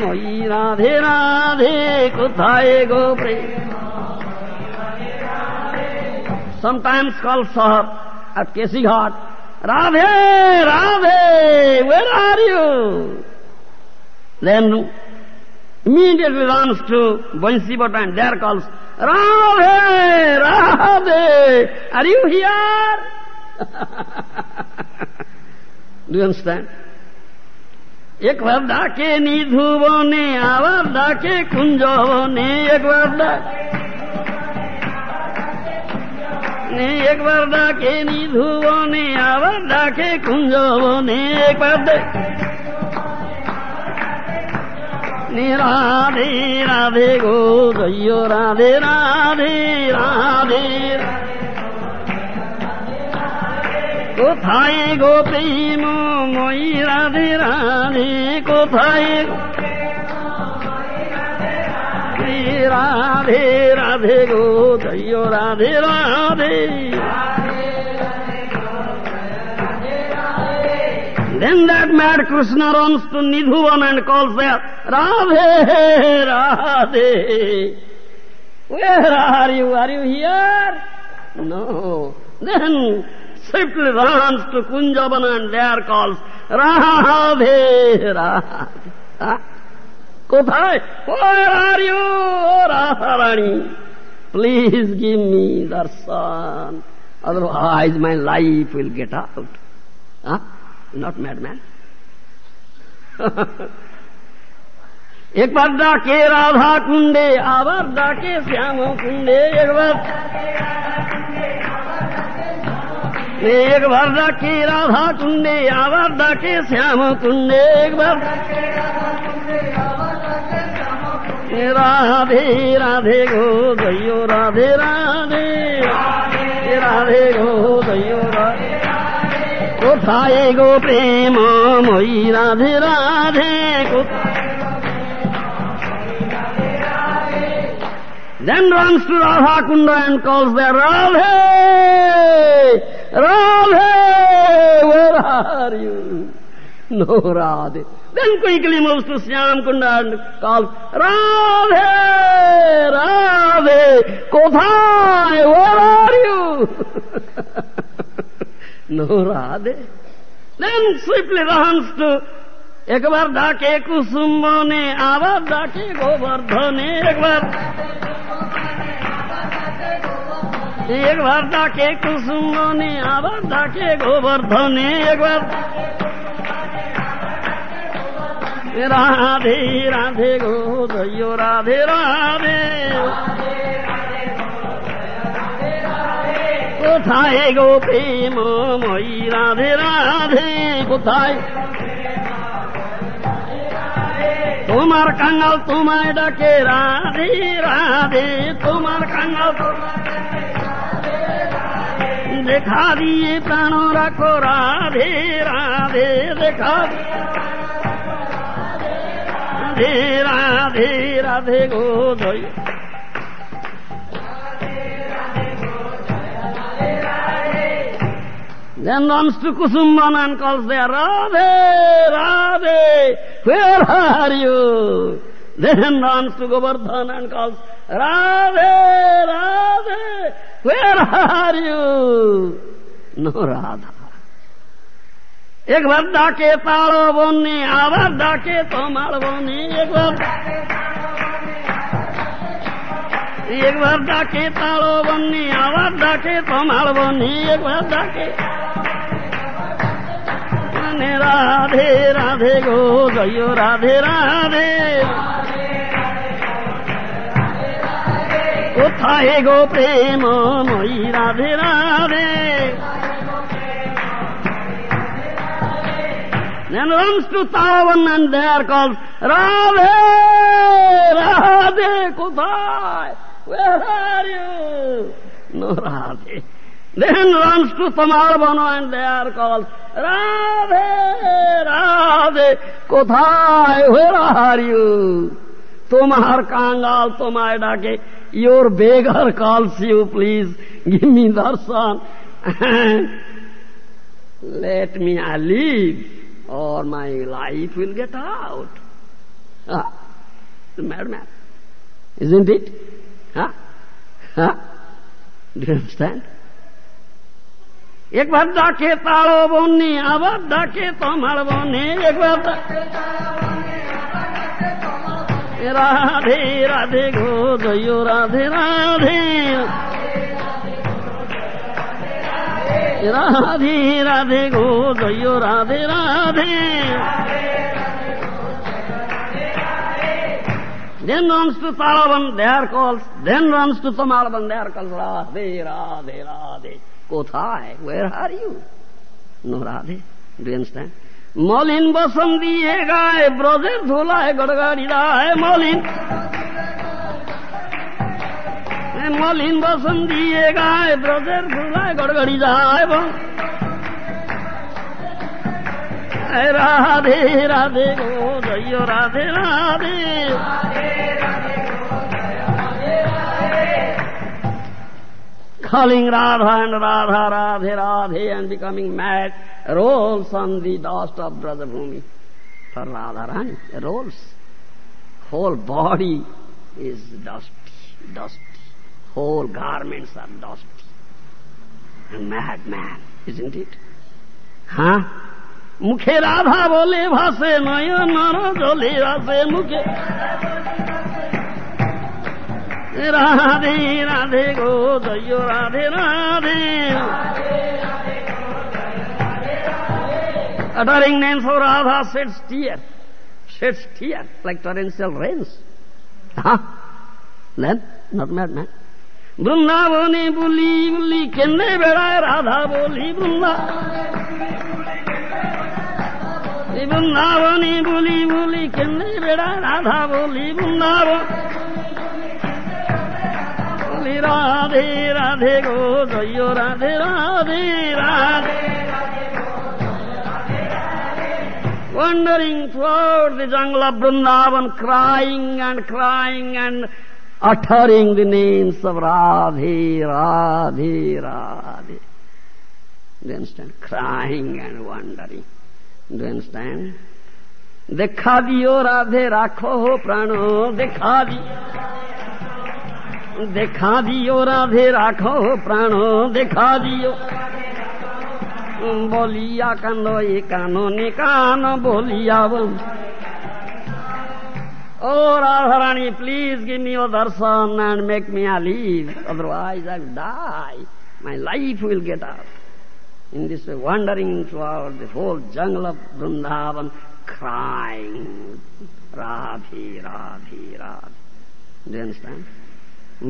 মই রাধে রাধে কোথায় গো প্রেম Sometimes called Sahab at Kesighat, Radhe Radhe where are you then immediately runs to Bansi but and there calls Radhe Radhe are you here do understand एक बार डाके निधुवने आवार डाके कुंजवने एक बार डाके কুঞ্জ বনে একবার ডাকে একবার ডাকে নিধু বনে আবার ডাকে কুঞ্জ বনে একবার রাধে রাধে গো জয় রাধে রাধে রাধে কোথায় গো প্রেম মই রাধে রাধে কোথায় राधे राधे गो दैयो Radhe Radhe Then that mad Krishna runs to Nidhuvan and calls out, Radhe, Radhe. Where are you? Are you here? No. Then swiftly runs to Kunjavana and there calls, Radhe, Radhe. Huh? Kothai, where are you, oh Radharani? Please give me darshan, otherwise my life will get out. Huh? Not madman. एक बार डाके राधा कुंडे our डाके श्याम कुंडे एक बार एक बार डाके राधा कुंडे our डाके श्याम कुंडे एक बार রাধে রাধে গো জয়ো রাধে রাধে রাধে গো জয়ো রাধে কোথায় গো প্রেম মই Radhe Radhe Then runs to Radha Kunda and calls there, Radhe! Radhe! Where are you? No, Radhe. Then quickly moves to Shyam Kunda and calls, Radhe, Radhe, Kothai, where are you? no Radhe. Then swiftly runs to एक बार डाके कुसुम ने आवाज़ डाके गोवर्धन एक बार एक बार डाके कुसुम ने आवाज़ डाके गोवर्धन एक बार রাধে রাধে গো দৈয় রাধে রাধে। কোথায় গো প্রেম মই রাধে রাধে, কোথায়? তোমার কাঙ্গাল তোমায় ডাকে, রাধে রাধে। তোমার কাঙ্গাল দেখা দিয়ে প্রাণ রাখো, রাধে রাধে। দেখা রাধে রাধে রাধে গো দয় Then runs to Kusumban and calls there, Radhe, Radhe, where are you? Then runs to Govardhan and calls, Radhe, Radhe, where are you? No Radha. একবার ডাকে তার বনে আবার ডাকে তোমার বনে একবার একবার ডাকে তার বনে আবার ডাকে তোমার বনে একবার ডাকে রাধে রাধে গো জয় রাধে রাধে কোথায় গো প্রেম মই Radhe Radhe and runs to Tavan and there calls, Radhe, Radhe, Kutai, where are you? No Radhe. Then runs to Tamarbana and there calls, Radhe, Radhe, Kutai, where are you? Tomar Kangal, Tomai Dake, your beggar calls you, please, give me darshan. Let me I leave. or my life will get out. Ah, the madman, isn't it? Huh? Huh? Do you understand? एक बार डाके तालो बोने अब डाके तमल बोने एक बार राधे राधे गो जयो राधे राधे রাধে রাধে গো জয় Radhe Radhe Then runs to Talavan, there calls. Then runs to Tamalavan, there calls Radhe, Radhe, Radhe. Kothai, where are you? No Radhe. Do you understand? মলিন বসন দিয়ে গায়ে ব্রজের ধুলায় গড়গাড়ি রায় মলিন মলিন বসন্তিয়ে গায় ব্রজের ধুলায় গড়গড়ি যায় রাধে রাধে গো জয় Radhe Radhe calling Radha and Radha, Radhe, Radhe and becoming mad, rolls on the dust of Braja Bhumi. For Radharani rolls. Whole body is dusty, dusty Whole garments are dusty. A madman, isn't it? Huh? মুখে রাধা বলে ভাসে নয়ন নর জলে ভাসে মুখে রাধে রাধে গো জয় Radhe Radhe Uttering names of Radha sheds tear, sheds tear like torrential rains. Huh? Then, not madman. বৃন্দাবনে বলি বলি কেন্দ্রে বেড়ায় রাধা বলি বৃন্দা বৃন্দাবনে বলি বলি কেন্দ্রে বেড়ায় রাধা বলি বৃন্দাবন বলি রাধে রাধে গো জয় Radhe Radhe Radhe Wandering throughout the jungle of Vrindavan, crying and crying and uttering the names of Radhe, Radhe, Radhe. Do you understand? Crying and wondering. Do you understand? देखा दियो Radhe राखो prano, प्राणो देखा दियो देखा Radhe राधे prano, हो प्राणो देखा दियो बोलिया कानो ये bol. Oh, Radharani, please give me your darshan and make me a leaf, otherwise I will die. My life will get up. In this way, wandering throughout the whole jungle of Vrindavan, crying, Radhi, Radhi, Radhi. Do you understand?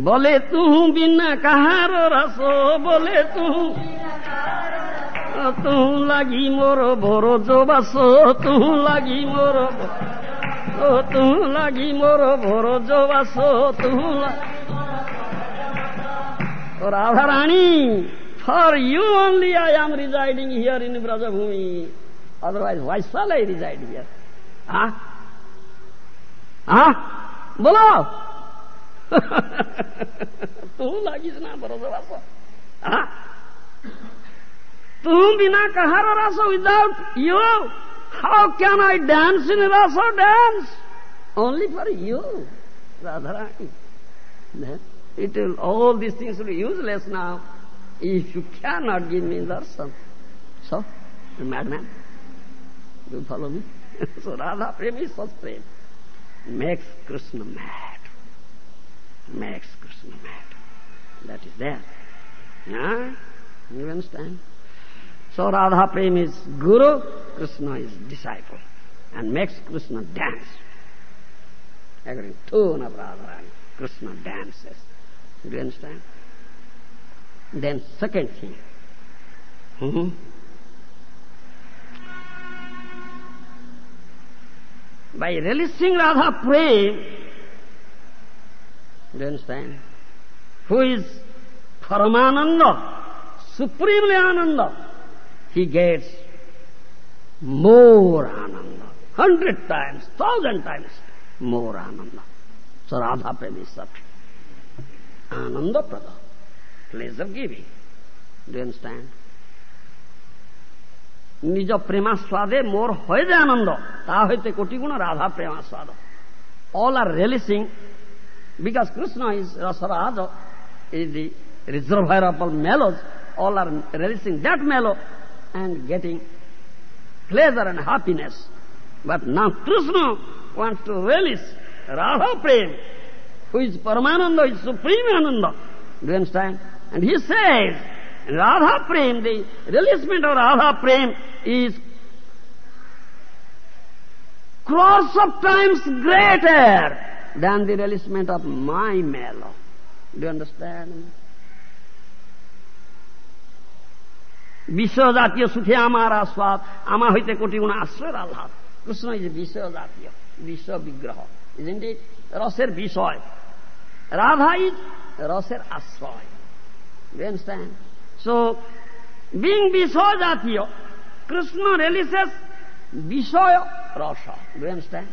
বলে তুহু বিনা কাহার রাস বলে তুহু তুহু লাগি মোর ভোর যোবাস তুহু লাগি আছো তু লাগি মোর ভোর যৌ আছো তু Radharani for you only I am residing here in Brajbhumi otherwise why shall I reside here হ্যাঁ বলো তু লাগিস না ব্রজবাস হ্যাঁ तू बिना कहार Raso without you how can I dance in a rasa dance only for you Radharani then it will all these things will be useless now if you cannot give me darshan so the madman do you follow me so Radha prem is such prem makes Krishna mad makes Krishna mad. That is there. Yeah? You understand? So Radha Prem is Guru, Krishna is disciple, and makes Krishna dance. According to tune of Radharani, Krishna dances. Do you understand? Then second thing. hmm By releasing Radha Prem, do you understand? Who is Paramananda, supremely Ananda, he gets more Ananda, hundred times, thousand times more Ananda. So Radha Prem is such Ananda Prada, pleasure giving. Do you understand? প্রেমাস্বাদে মোর হয়ে যায় আনন্দ তা হইতে কোটি গুণ Radha প্রেমাস্বাদ all are relishing because Krishna is Rasaraja, is the reservoir of all mellows, all are releasing that mellow and getting pleasure and happiness. But now Krishna wants to release Radha Prem, who is Paramananda, is Supreme Ananda. Do you understand? And he says, Radha Prem, the releasement of Radha Prem is crores of times greater than the releasement of my mellow. Do you understand? বিশ্বজাতীয় সুখে আমার আস্বাদ, আমার হইতে কোটি গুণ আশ্রয়ের আহ্লাদ। Krishna is বিশ্বজাতীয় বিশ্ব বিগ্রহ রসের বিষয়। রাধা ইজ রসের আশ্রয়। আন্ডারস্ট্যান্ড কৃষ্ণ রেলিসেস বিষয় রস। গ্রেনস্ট্যান্ড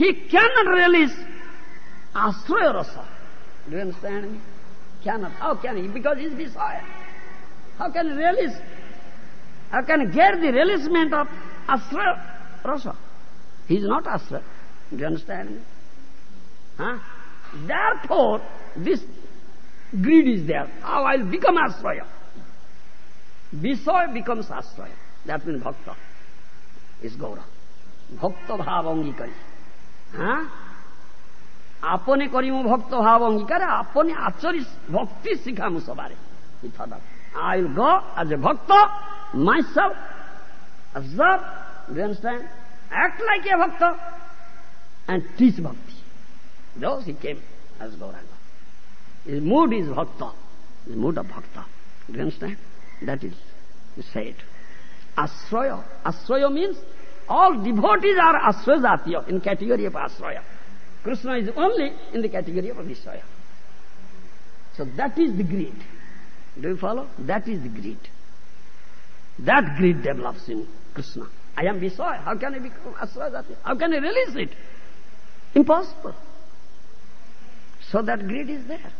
হি ক্যান রেলিস আশ্রয় রস। গ্রেনস্ট্যান্ড ক্যান ক্যান বিকজ ইজ বিষয়। How can he release? How can he get the releasement of Asraya Rasa? He is not Asraya. Do you understand me? Huh? Therefore, this greed is there. How I'll become Asraya? Visaya becomes Asraya. That means Bhakta is Gaura. Bhakta bhav angikari. হ্যাঁ আপনে করিমু ভক্ত ভাব অঙ্গীকারে আপনি আচরি ভক্তি শিখামু সবারে I will go as a bhakta, myself, observe, do you understand? Act like a bhakta and teach bhakti. Those he came as Gauranga. His mood is bhakta, his mood of bhakta. Do you understand? That is said. Asraya. Asraya means all devotees are asraya in category of asraya. Krishna is only in the category of Visaya. So that is the greed. Do you follow? That is greed. That greed develops in Krishna. I am Visaya. How can I become asraya jatiya? How can I release it? Impossible. So that greed is there.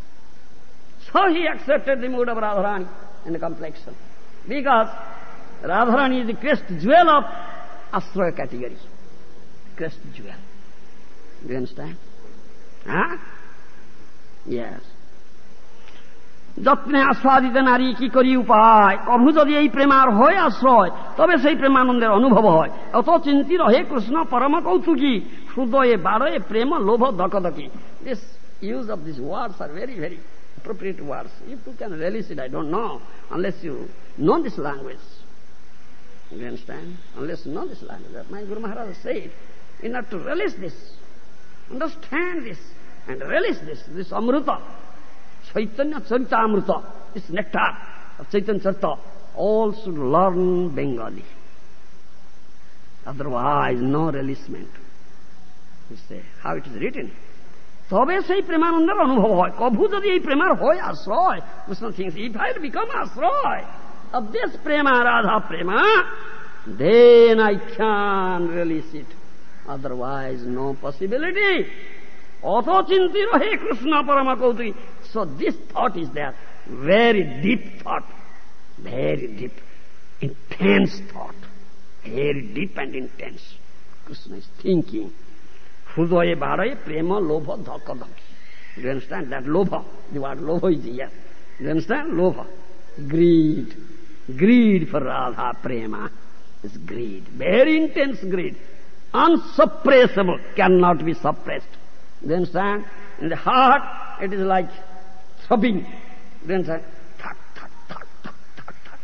So he accepted the mood of Radharani in the complexion. Because Radharani is the crest jewel of Asraya category. Crest jewel. Do you understand? Huh? Yes. যত্নে আস্বাদিত নারী কি করি উপায় কভু যদি এই প্রেমার হয় আশ্রয় তবে সেই প্রেমানন্দের অনুভব হয় অত চিন্তির হে কৃষ্ণ পরম কৌতুকী হৃদয়ে বাড়য়ে প্রেম লোভ দকদকি this use of this words are very very appropriate words. If you can release it, I don't know, unless you know this language. You understand? Unless you know this language. My Guru Maharaj said, in order to release this, understand this, and release this, this Amrita, Chaitanya Charita Amrita, this nectar of Chaitanya Charita, all should learn Bengali. Otherwise, no releasement. You say, how it is written. তবে সেই প্রেমানন্দের অনুভব হয় কভু যদি এই প্রেমার হয় আশ্রয় Krishna things if I become আশ্রয় of this prema, Radha prema, then I can release it. Otherwise, no possibility. he Krishna Parama So this thought is there. Very deep thought. Very deep. Intense thought. Very deep and intense. Krishna is thinking. Hrudoye bharaye prema lobha dhaka dhaki. Do you understand? That lobha, the word lobha is here. You understand? Lobha. Greed. Greed for Radha prema is greed. Very intense greed. Unsuppressible. Cannot be suppressed. Do you understand? In the heart, it is like throbbing. Do you understand? Thak, thak, thak, thak, thak, thak.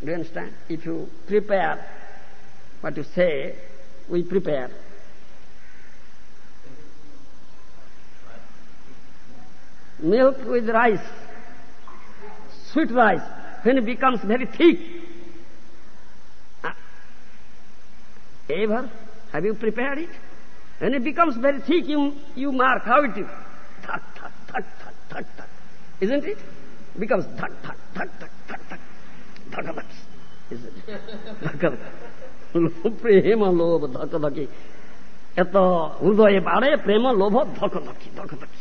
Do you understand? If you prepare what you say, we prepare. Milk with rice, sweet rice, when it becomes very thick. Ah, Ever? Have you prepared it? When it becomes very thick, you, you mark how it is. Thak, thak, thak, thak, thak, thak. Isn't it? Becomes thak, thak, thak, thak, thak, thak. Dhakadaks. Isn't it? Dhakadak. প্রেম লোভ ধকধকি এত হৃদয়ে বাড়ে প্রেম লোভ ধকধকি ধকধকি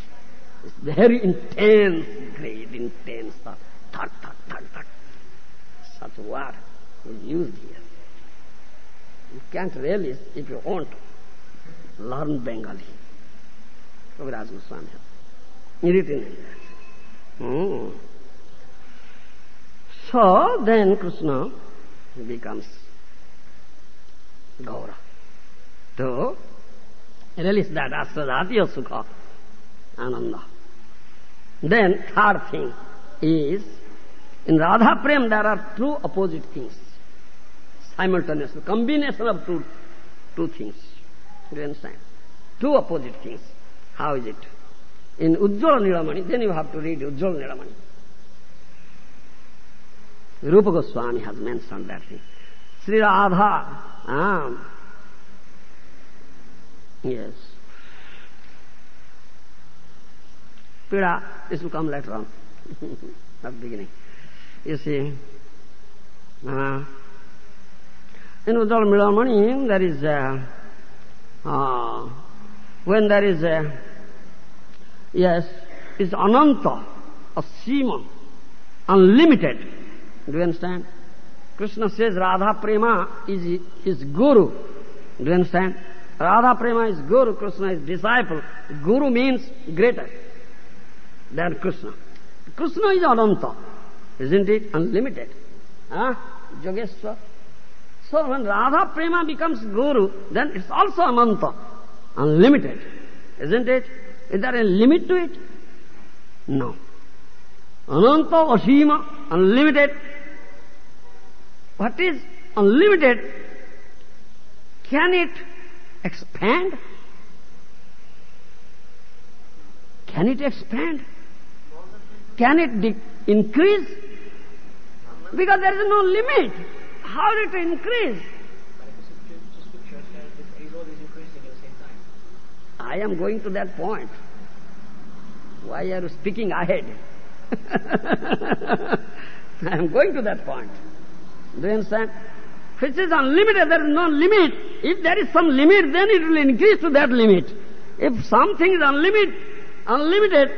very intense, great, intense thought. Thak, thak, thak, thak. Such word is used here. You can't release if you want to. Learn Bengali. Kaviraj Goswami रीति नहीं so, then Krishna becomes Gaur. तो रिलीज़ दैट आस्ट जातीय सुख, आनंद। Then third thing is in Radha Prem there are two opposite things simultaneous combination of two two things Do you understand? Two opposite things. How is it? In Ujjwala Nilamani, then you have to read Ujjwala Nilamani. Rupa Goswami has mentioned that thing. Sri Radha, um, yes. Pida, this will come later on, at the beginning. You see, uh, in Ujjwala Nilamani, there is a, uh, when there is a, yes, is ananta, a asima, unlimited. Do you understand? Krishna says Radha Prema is his guru. Do you understand? Radha Prema is guru, Krishna is disciple. Guru means greater than Krishna. Krishna is ananta, isn't it? Unlimited. Huh? Yogeshwar. So when Radha Prema becomes guru, then it's also ananta, unlimited, isn't it? Is there a limit to it? No. Ananta, Asima, unlimited. What is unlimited? Can it expand? Can it expand? Can it increase? Because there is no limit. How did it increase?
But if the scripture says that he's always increasing at the same time.
I am going to that point. Why are you speaking ahead? I am going to that point. Do you understand? Which is unlimited, there is no limit. If there is some limit, then it will increase to that limit. If something is unlimited, unlimited,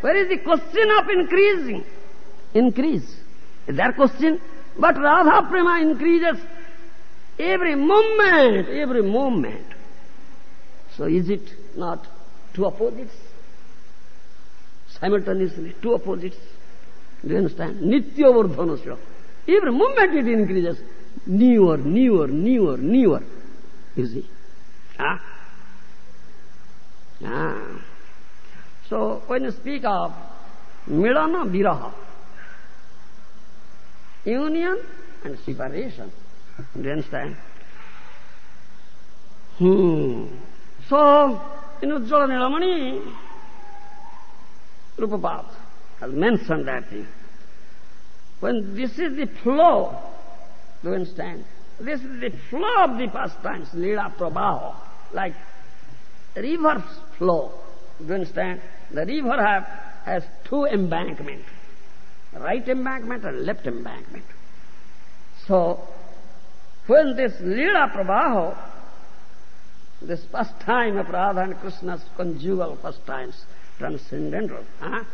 where is the question of increasing? Increase. Is there question? But Radha Prema increases every moment, every moment. So is it not two opposites? Simultaneously, two opposites. Do you understand? Nitya vardhanasya. Every moment it increases. Newer, newer, newer, newer. You see? Ah? Ah. So when you speak of milana viraha, union and separation, do you understand? Hmm. So, in Ujjvala Nilamani, Rupapada has mentioned that thing. When this is the flow, do you understand? This is the flow of the pastimes, Lila Prabhaha, like river's flow. Do you understand? The river have, has two embankments, right embankment and left embankment. So, when this Lila Prabhaha, this first time of Radha and Krishna's conjugal first times, transcendental, huh?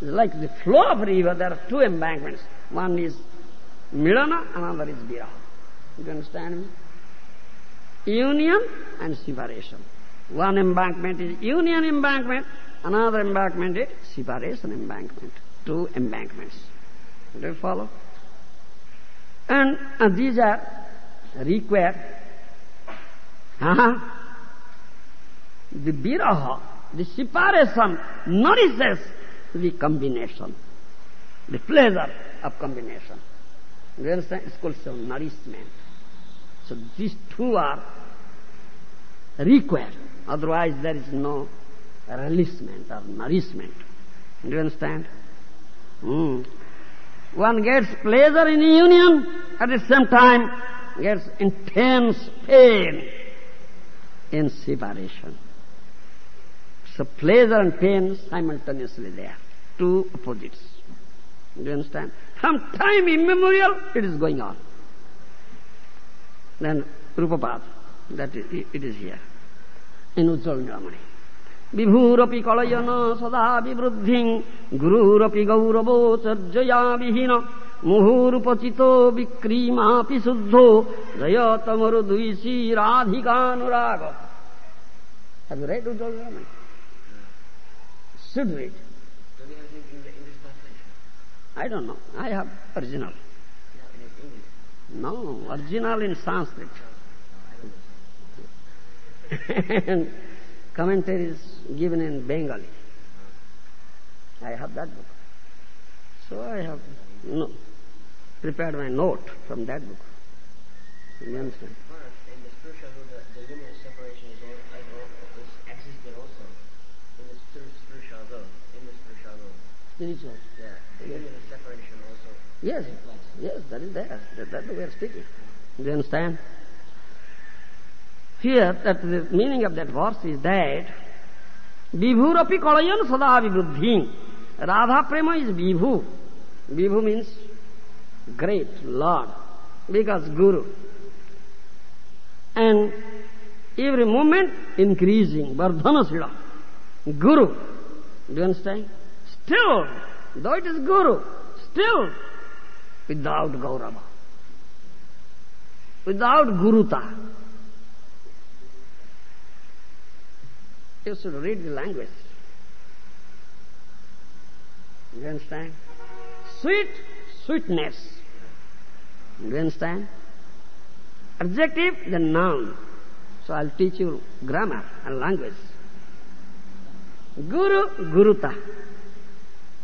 Like the flow of river, there are two embankments. One is Milana, another is Viraha. You understand me? Union and separation. One embankment is union embankment, another embankment is separation embankment. Two embankments. Do you follow? And, and these are required. Uh-huh. The viraha, the separation nourishes the combination, the pleasure of combination. You understand? It's called some nourishment. So these two are required. Otherwise there is no releasement or nourishment. Do you understand? Mm. One gets pleasure in union, at the same time gets intense pain in separation. So pleasure and pain simultaneously there, two opposites. Do you understand? From time immemorial, it is going on. Then Rupapad, that it, is here, in Ujjal বিভূরপি কলয়ন সদা বিবৃদ্ধি গুরুরপি গৌরবোচর্যয়া বিহীন মুহুরুপচিত বিক্রিমাপি শুদ্ধ জয় তমর দুই Shri রাধিকানুরাগ Have you read it already? Should read.
Do we have it in the English translation?
I don't know. I have original.
No, original in Sanskrit.
No, I don't know. And commentaries given in Bengali. I have that book. So I have no, prepared my note from that book. You understand?
In the spiritual world, the, the union separation is, all, is, existed also. In the spiritual world. In the spiritual world.
Spiritual.
Yeah. The
Yes.
union separation also.
Yes, yes, that is there. That, that's what we are speaking. Do you understand? Here, that the meaning of that verse is that Vibhurapi kalayan sada vibruddhi. Radha prema is Vibhu. Vibhu means great, Lord, because Guru. And every moment increasing, Vardhanasila. Guru. Do you understand? Still, though it is Guru, still without Gaurava, without Guruta. You should read the language. You understand? Sweet, sweetness. You understand? Adjective, the noun. So I'll teach you grammar and language. Guru, Guruta.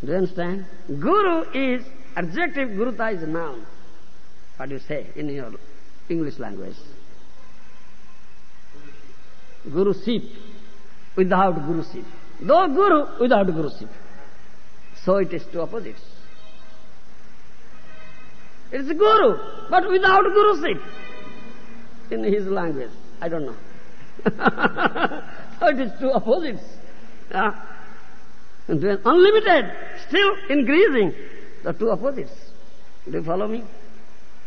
Do you understand? Guru is adjective, Guruta is noun. What do you say in your English language? Guru Sip, without Guru Sip. Though Guru, without guruship. So it is two opposites. It is Guru, but without Guru Sip. In his language, I don't know. so it is two opposites. Yeah. Unlimited, still increasing, the two opposites. Do you follow me?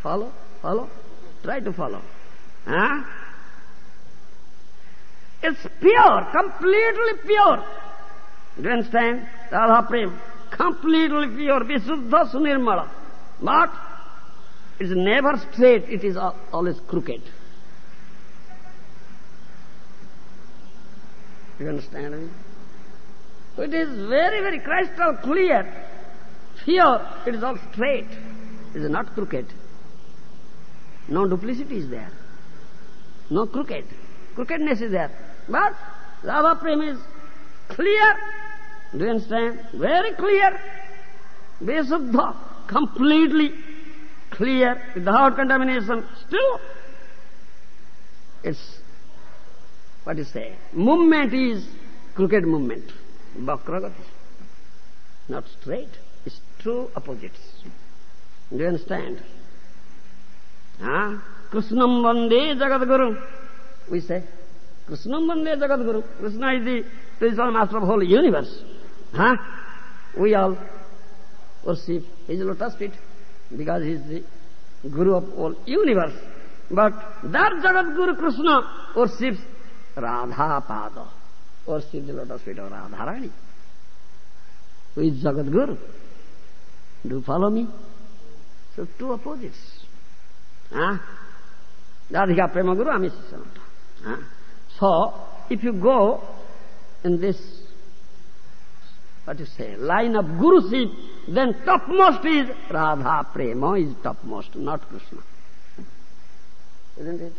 Follow? Follow? Try to follow. Huh? It's pure, completely pure. Do you understand? Radha Prem, completely pure, Visuddha Sunirmala. But it's never straight, it is always crooked. You understand me? So it is very, very crystal clear. Here it is all straight. It is not crooked. No duplicity is there. No crooked. Crookedness is there. But Radha Prem is clear. Do you understand? Very clear. Besuddha. Completely clear without contamination. Still, it's, what you say, movement is crooked movement. Vakragati. Not straight. It's two opposites. Do you understand? Huh? Krishnam Vande Jagadguru. We say, Is the Guru of all universe. But that Jagat Guru Krishna worships Radha Pada, worships the lotus feet of Radharani. Who is Jagat Guru? Do you follow me? So two opposites. Huh? Radhika Prema Guru, Ami Sishanata. Huh? So, if you go in this, what you say, line of Guruship, then topmost is Radha Prema is topmost, not Krishna. Isn't it?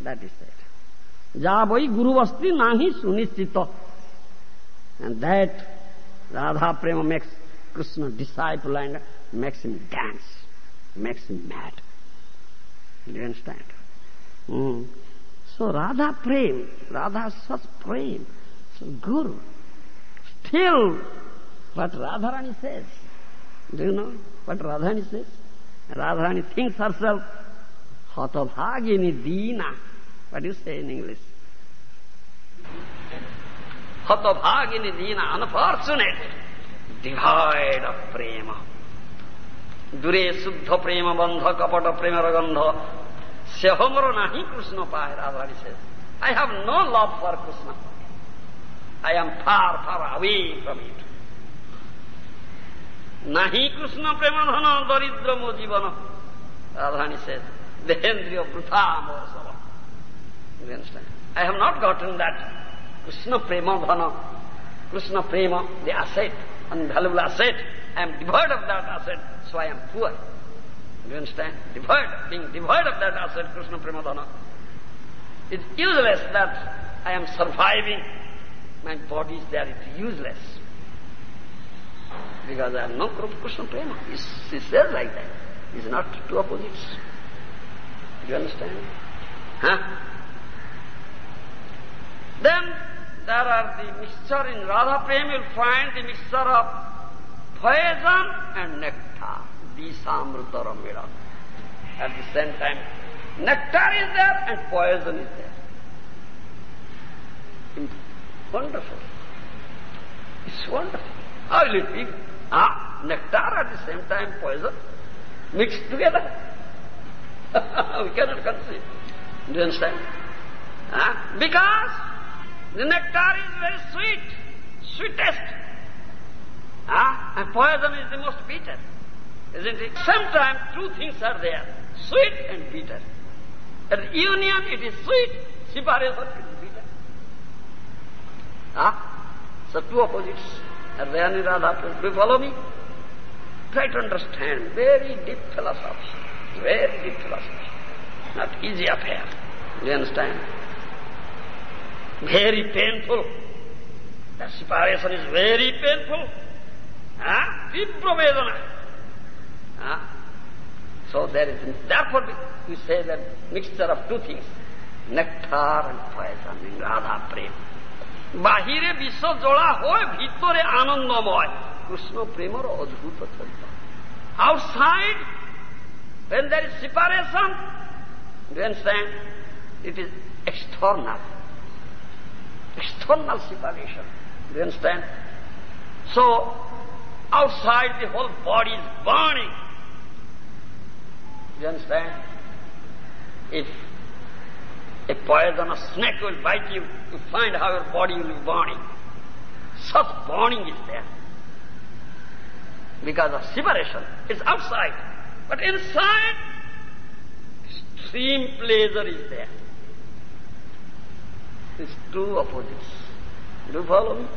That is it. Ja bhai Guru Vasti nahi sunishchita. And that Radha Prema makes Krishna disciple and makes him dance, makes him mad. Do you understand? Mm. So Radha Prem, Radha such Prem, so Guru. Still, what Radharani says, do you know what Radharani says? Radharani thinks herself Hatavhagini Dina. What do you say in English? Hatavhagini Dina, unfortunate, devoid of prema. দূরে শুদ্ধ প্রেম বন্ধ কপট প্রেমের গন্ধ I have no love for Krishna. I am far, far away from it. Nahi Krishna premadhana daridramo jivana. Radharani says, Dehendriya bruthamo sara. You understand? I have not gotten that Krishna prema dhana, Krishna prema, the asset, unvaluable asset. I am devoid of that asset, so I am poor. Do you understand? Devoid, being devoid of that asset, Krishna prema dhana. It's useless that I am surviving. My body is there, it's useless. Because I have no Krishna prema. He says like that. It's not two opposites. Do you understand? Huh? Then there are the mixture in Radha Prem, you'll find the mixture of poison and nectar, Disamrita Ramira. At the same time, nectar is there and poison is there. Wonderful. It's wonderful. How will it be? Ah, nectar at the same time poison mixed together. we cannot conceive. Do you understand? Ah, because the nectar is very sweet, sweetest. Ah, and poison is the most bitter. Isn't it? Sometimes two things are there, sweet and bitter. At union it is sweet, separation it is bitter. Ah, so two opposites are there in Radha. Do you follow me? Try to understand. Very deep philosophy. Very deep philosophy. Not easy affair. Do you understand? Very painful. The separation is very painful. Ah, Vibra Vedana. Ah. So there is, therefore we say that mixture of two things, nectar and poison in Radha Prem. বাহিরে বিশ্ব জোড়া হয় ভিতরে আনন্দময় কৃষ্ণ প্রেমর অদ্ভুত তত্ত্ব outside when there is separation do you understand it is external external separation do you understand so outside the whole body is burning do you understand if a poisonous snake will bite you, you find how your body will be burning. Such burning is there. Because of separation. It's outside. But inside, extreme pleasure is there. It's two opposites. Do you follow me?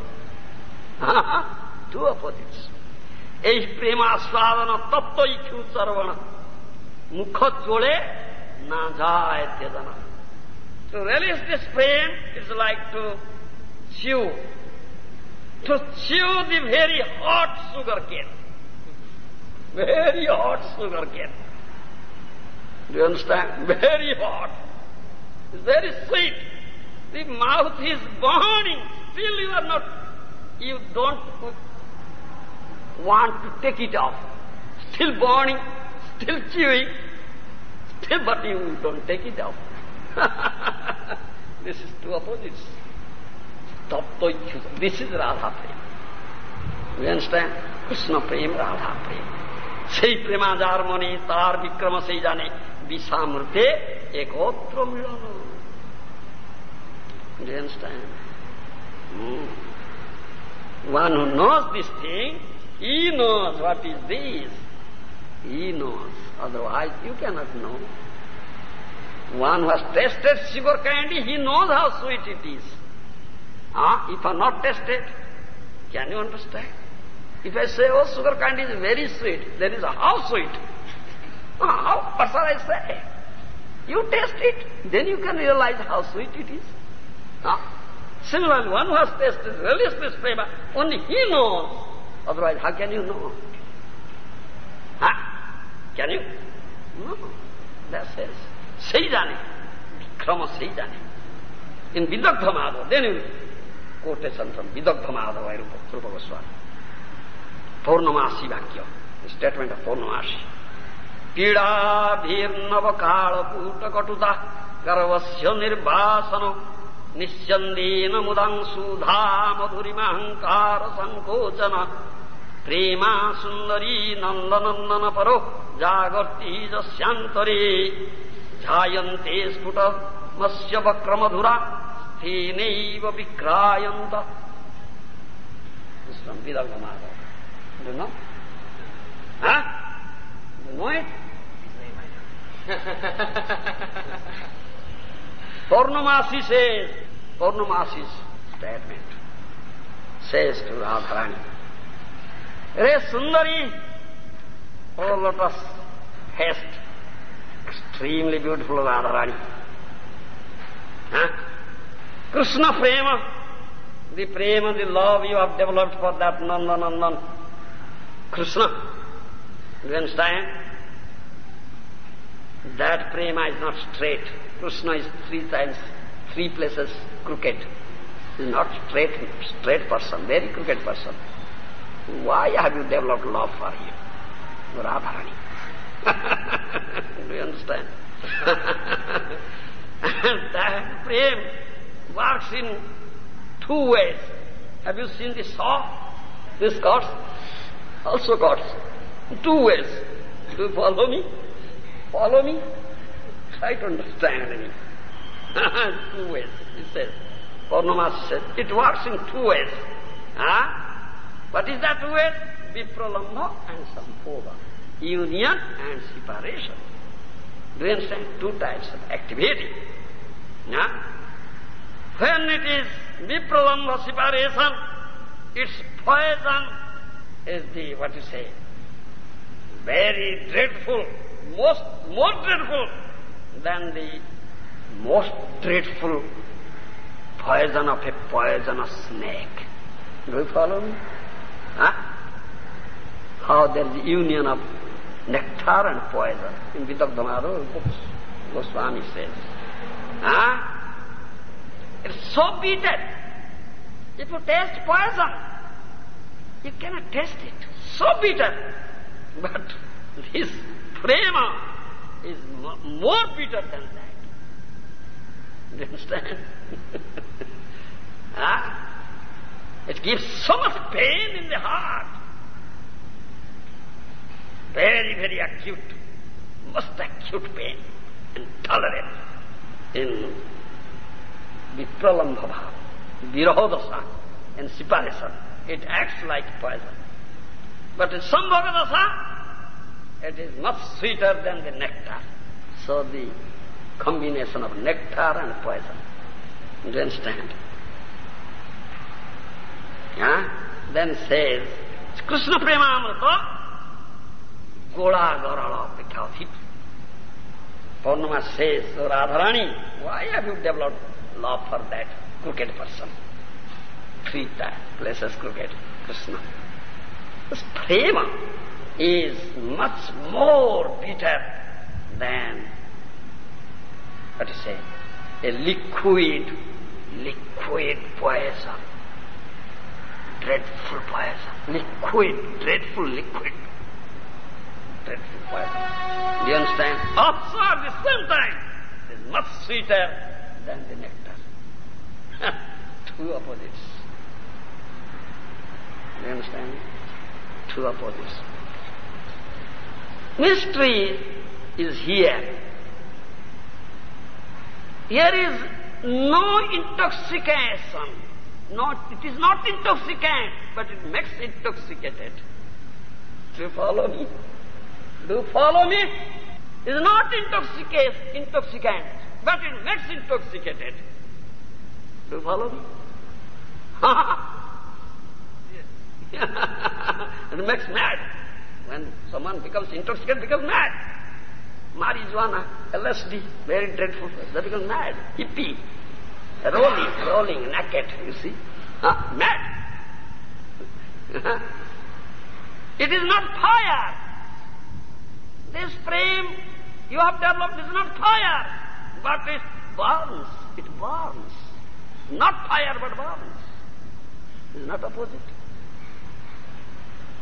two opposites. এই প্রেমাস্বাদন তত্ত্ব ইচ্ছু চরবণ Mukha na jaya tedana. To release this pain is like to chew, to chew the very hot sugar cane. Very hot sugar cane. Do you understand? Very hot. Very sweet. The mouth is burning. Still you are not, you don't want to take it off. Still burning still chewing, still but you don't take it off. this is two opposites. Tattva This is Radha Prem. You understand? Krishna Prem, Radha Prem. সেই প্রেমা যার মনে তার বিক্রম সেই জানে বিষামৃতে একত্র মিলন Do you understand? Hmm. One who knows this thing, he knows what is this. He knows. Otherwise, you cannot know. One who has tasted sugar candy, he knows how sweet it is. Ah, if I not tasted, can you understand? If I say, oh, sugar candy is very sweet, then is how sweet? Ah, how? What shall I say? You taste it, then you can realize how sweet it is. Ah. Similarly, one who has tasted religiousness prema, only he knows. Otherwise, how can you know? Can you? No. That says, Seijani, Vikrama Seijani. In Vidagdha Madhava, then you quotation from Vidagdha Madhava, Rupa Goswami. Purnamasi Vakya, the statement of Purnamasi. पीडाभिर्नवकालकूटकटुता गर्वस्य निर्वासन निश्चन्देन मुदांशुधा मधुरिमहङ्कार सङ्कोचन ಪ್ರೇಮಾ ಸುಂದರಿ ನಂದನಂದನ ಪರೋ ಜಾಗರ್ತಿ ಜಸ್ಯಾಂತರೇ ಛಾಯಂತೆ ಸ್ಫುಟ ಮತ್ಸ್ಯ ವಕ್ರಮಧುರ ತೇನೈವ ವಿಕ್ರಾಯಂತ Purnamasi says, Purnamasi's statement says to Radharani, Re Sundari, oh lotus haste, extremely beautiful Radharani. Huh? Krishna Prema, the prema, the love you have developed for that Nanda Nandan, Krishna. You understand? That prema is not straight. Krishna is three times, three places crooked. Is not straight, straight person, very crooked person. Why have you developed love for him? Radharani. Do you understand? that prem works in two ways. Have you seen the saw? This gods? Also gods. Two ways. Do you follow me? Follow me? Try to understand me. two ways, he says. Purnamasi says, it works in two ways. Huh? What is that two ways? Vipralambha and Sambhoga. Union and separation. Do you understand? Two types of activity. Now, When it is vipralambha separation, its poison is the, what you say, very dreadful, most, more dreadful than the most dreadful poison of a poisonous snake. Do you follow me? Huh? How there is union of nectar and poison. In Vidagdha Madhava books, Goswami says. Huh? It's so bitter. If you taste poison, you cannot taste it. So bitter. But this prema is more bitter than that. Do you understand? huh? It gives so much pain in the heart. Very, very acute, most acute pain, intolerable in vipralambha, virohodasa, in separation. It acts like poison. But in sambhogadasa, it is much sweeter than the nectar. So the combination of nectar and poison. Do you understand? Yeah? Then says, Krishna Premamrita, Gola Gorala because it. Purnama says, Radharani, why have you developed love for that crooked person? Treat that places crooked, Krishna. This prema is much more bitter than, what you say, a liquid, liquid poison. Dreadful poison. Liquid, dreadful liquid. Dreadful poison. Do you understand? Also at the same time, it is much sweeter than the nectar. Two opposites. Do you understand? Two opposites. Mystery is here. Here is no intoxication. Not, it is not intoxicant, but it makes intoxicated. Do you follow me? Do you follow me? It is not intoxicate, intoxicant, but it makes intoxicated. Do you follow me? it makes mad. When someone becomes intoxicated, becomes mad. Marijuana, LSD, very dreadful. They become mad, hippie, rolling, rolling, naked, you see. Huh? Ah. Mad. it is not fire. This flame you have developed is not fire, but it burns. It burns. Not fire, but burns. It is not opposite.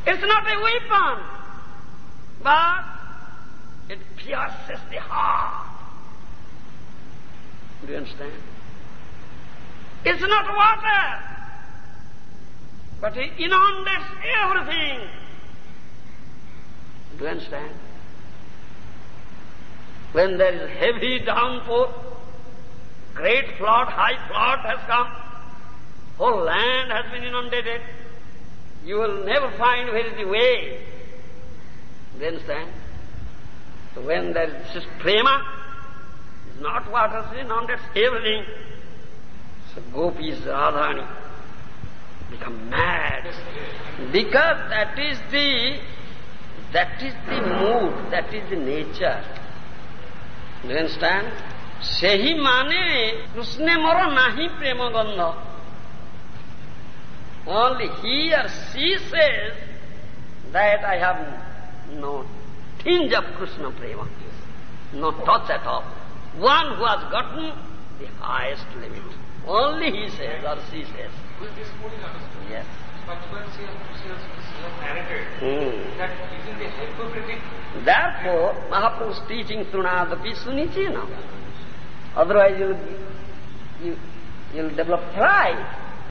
It's not a weapon, but it pierces the heart. Do you understand? It's not water, but it inundates everything. Do you understand? When there is heavy downpour, great flood, high flood has come, whole land has been inundated, you will never find where is the way. Do you understand? So when there is this prema, it's not water, it inundates everything. So gopis, Radhani, become mad. Because that is the, that is the mood, that is the nature. Do you understand? ସେହି ମାନେ କୃଷ୍ଣେ ମୋର ନାହିଁ ପ୍ରେମ ଗନ୍ଧ Only he or she says that I have no tinge of Krishna prema, no touch at all. One who has gotten the highest limit. Only he says or she says.
With this putting understood.
Yes.
But when she has narrated
Hmm.
that isn't it hypocritic?
Therefore, Mahaprabhu's teaching Sunadapi Sunichena. Otherwise you'll, you, you'll develop pride.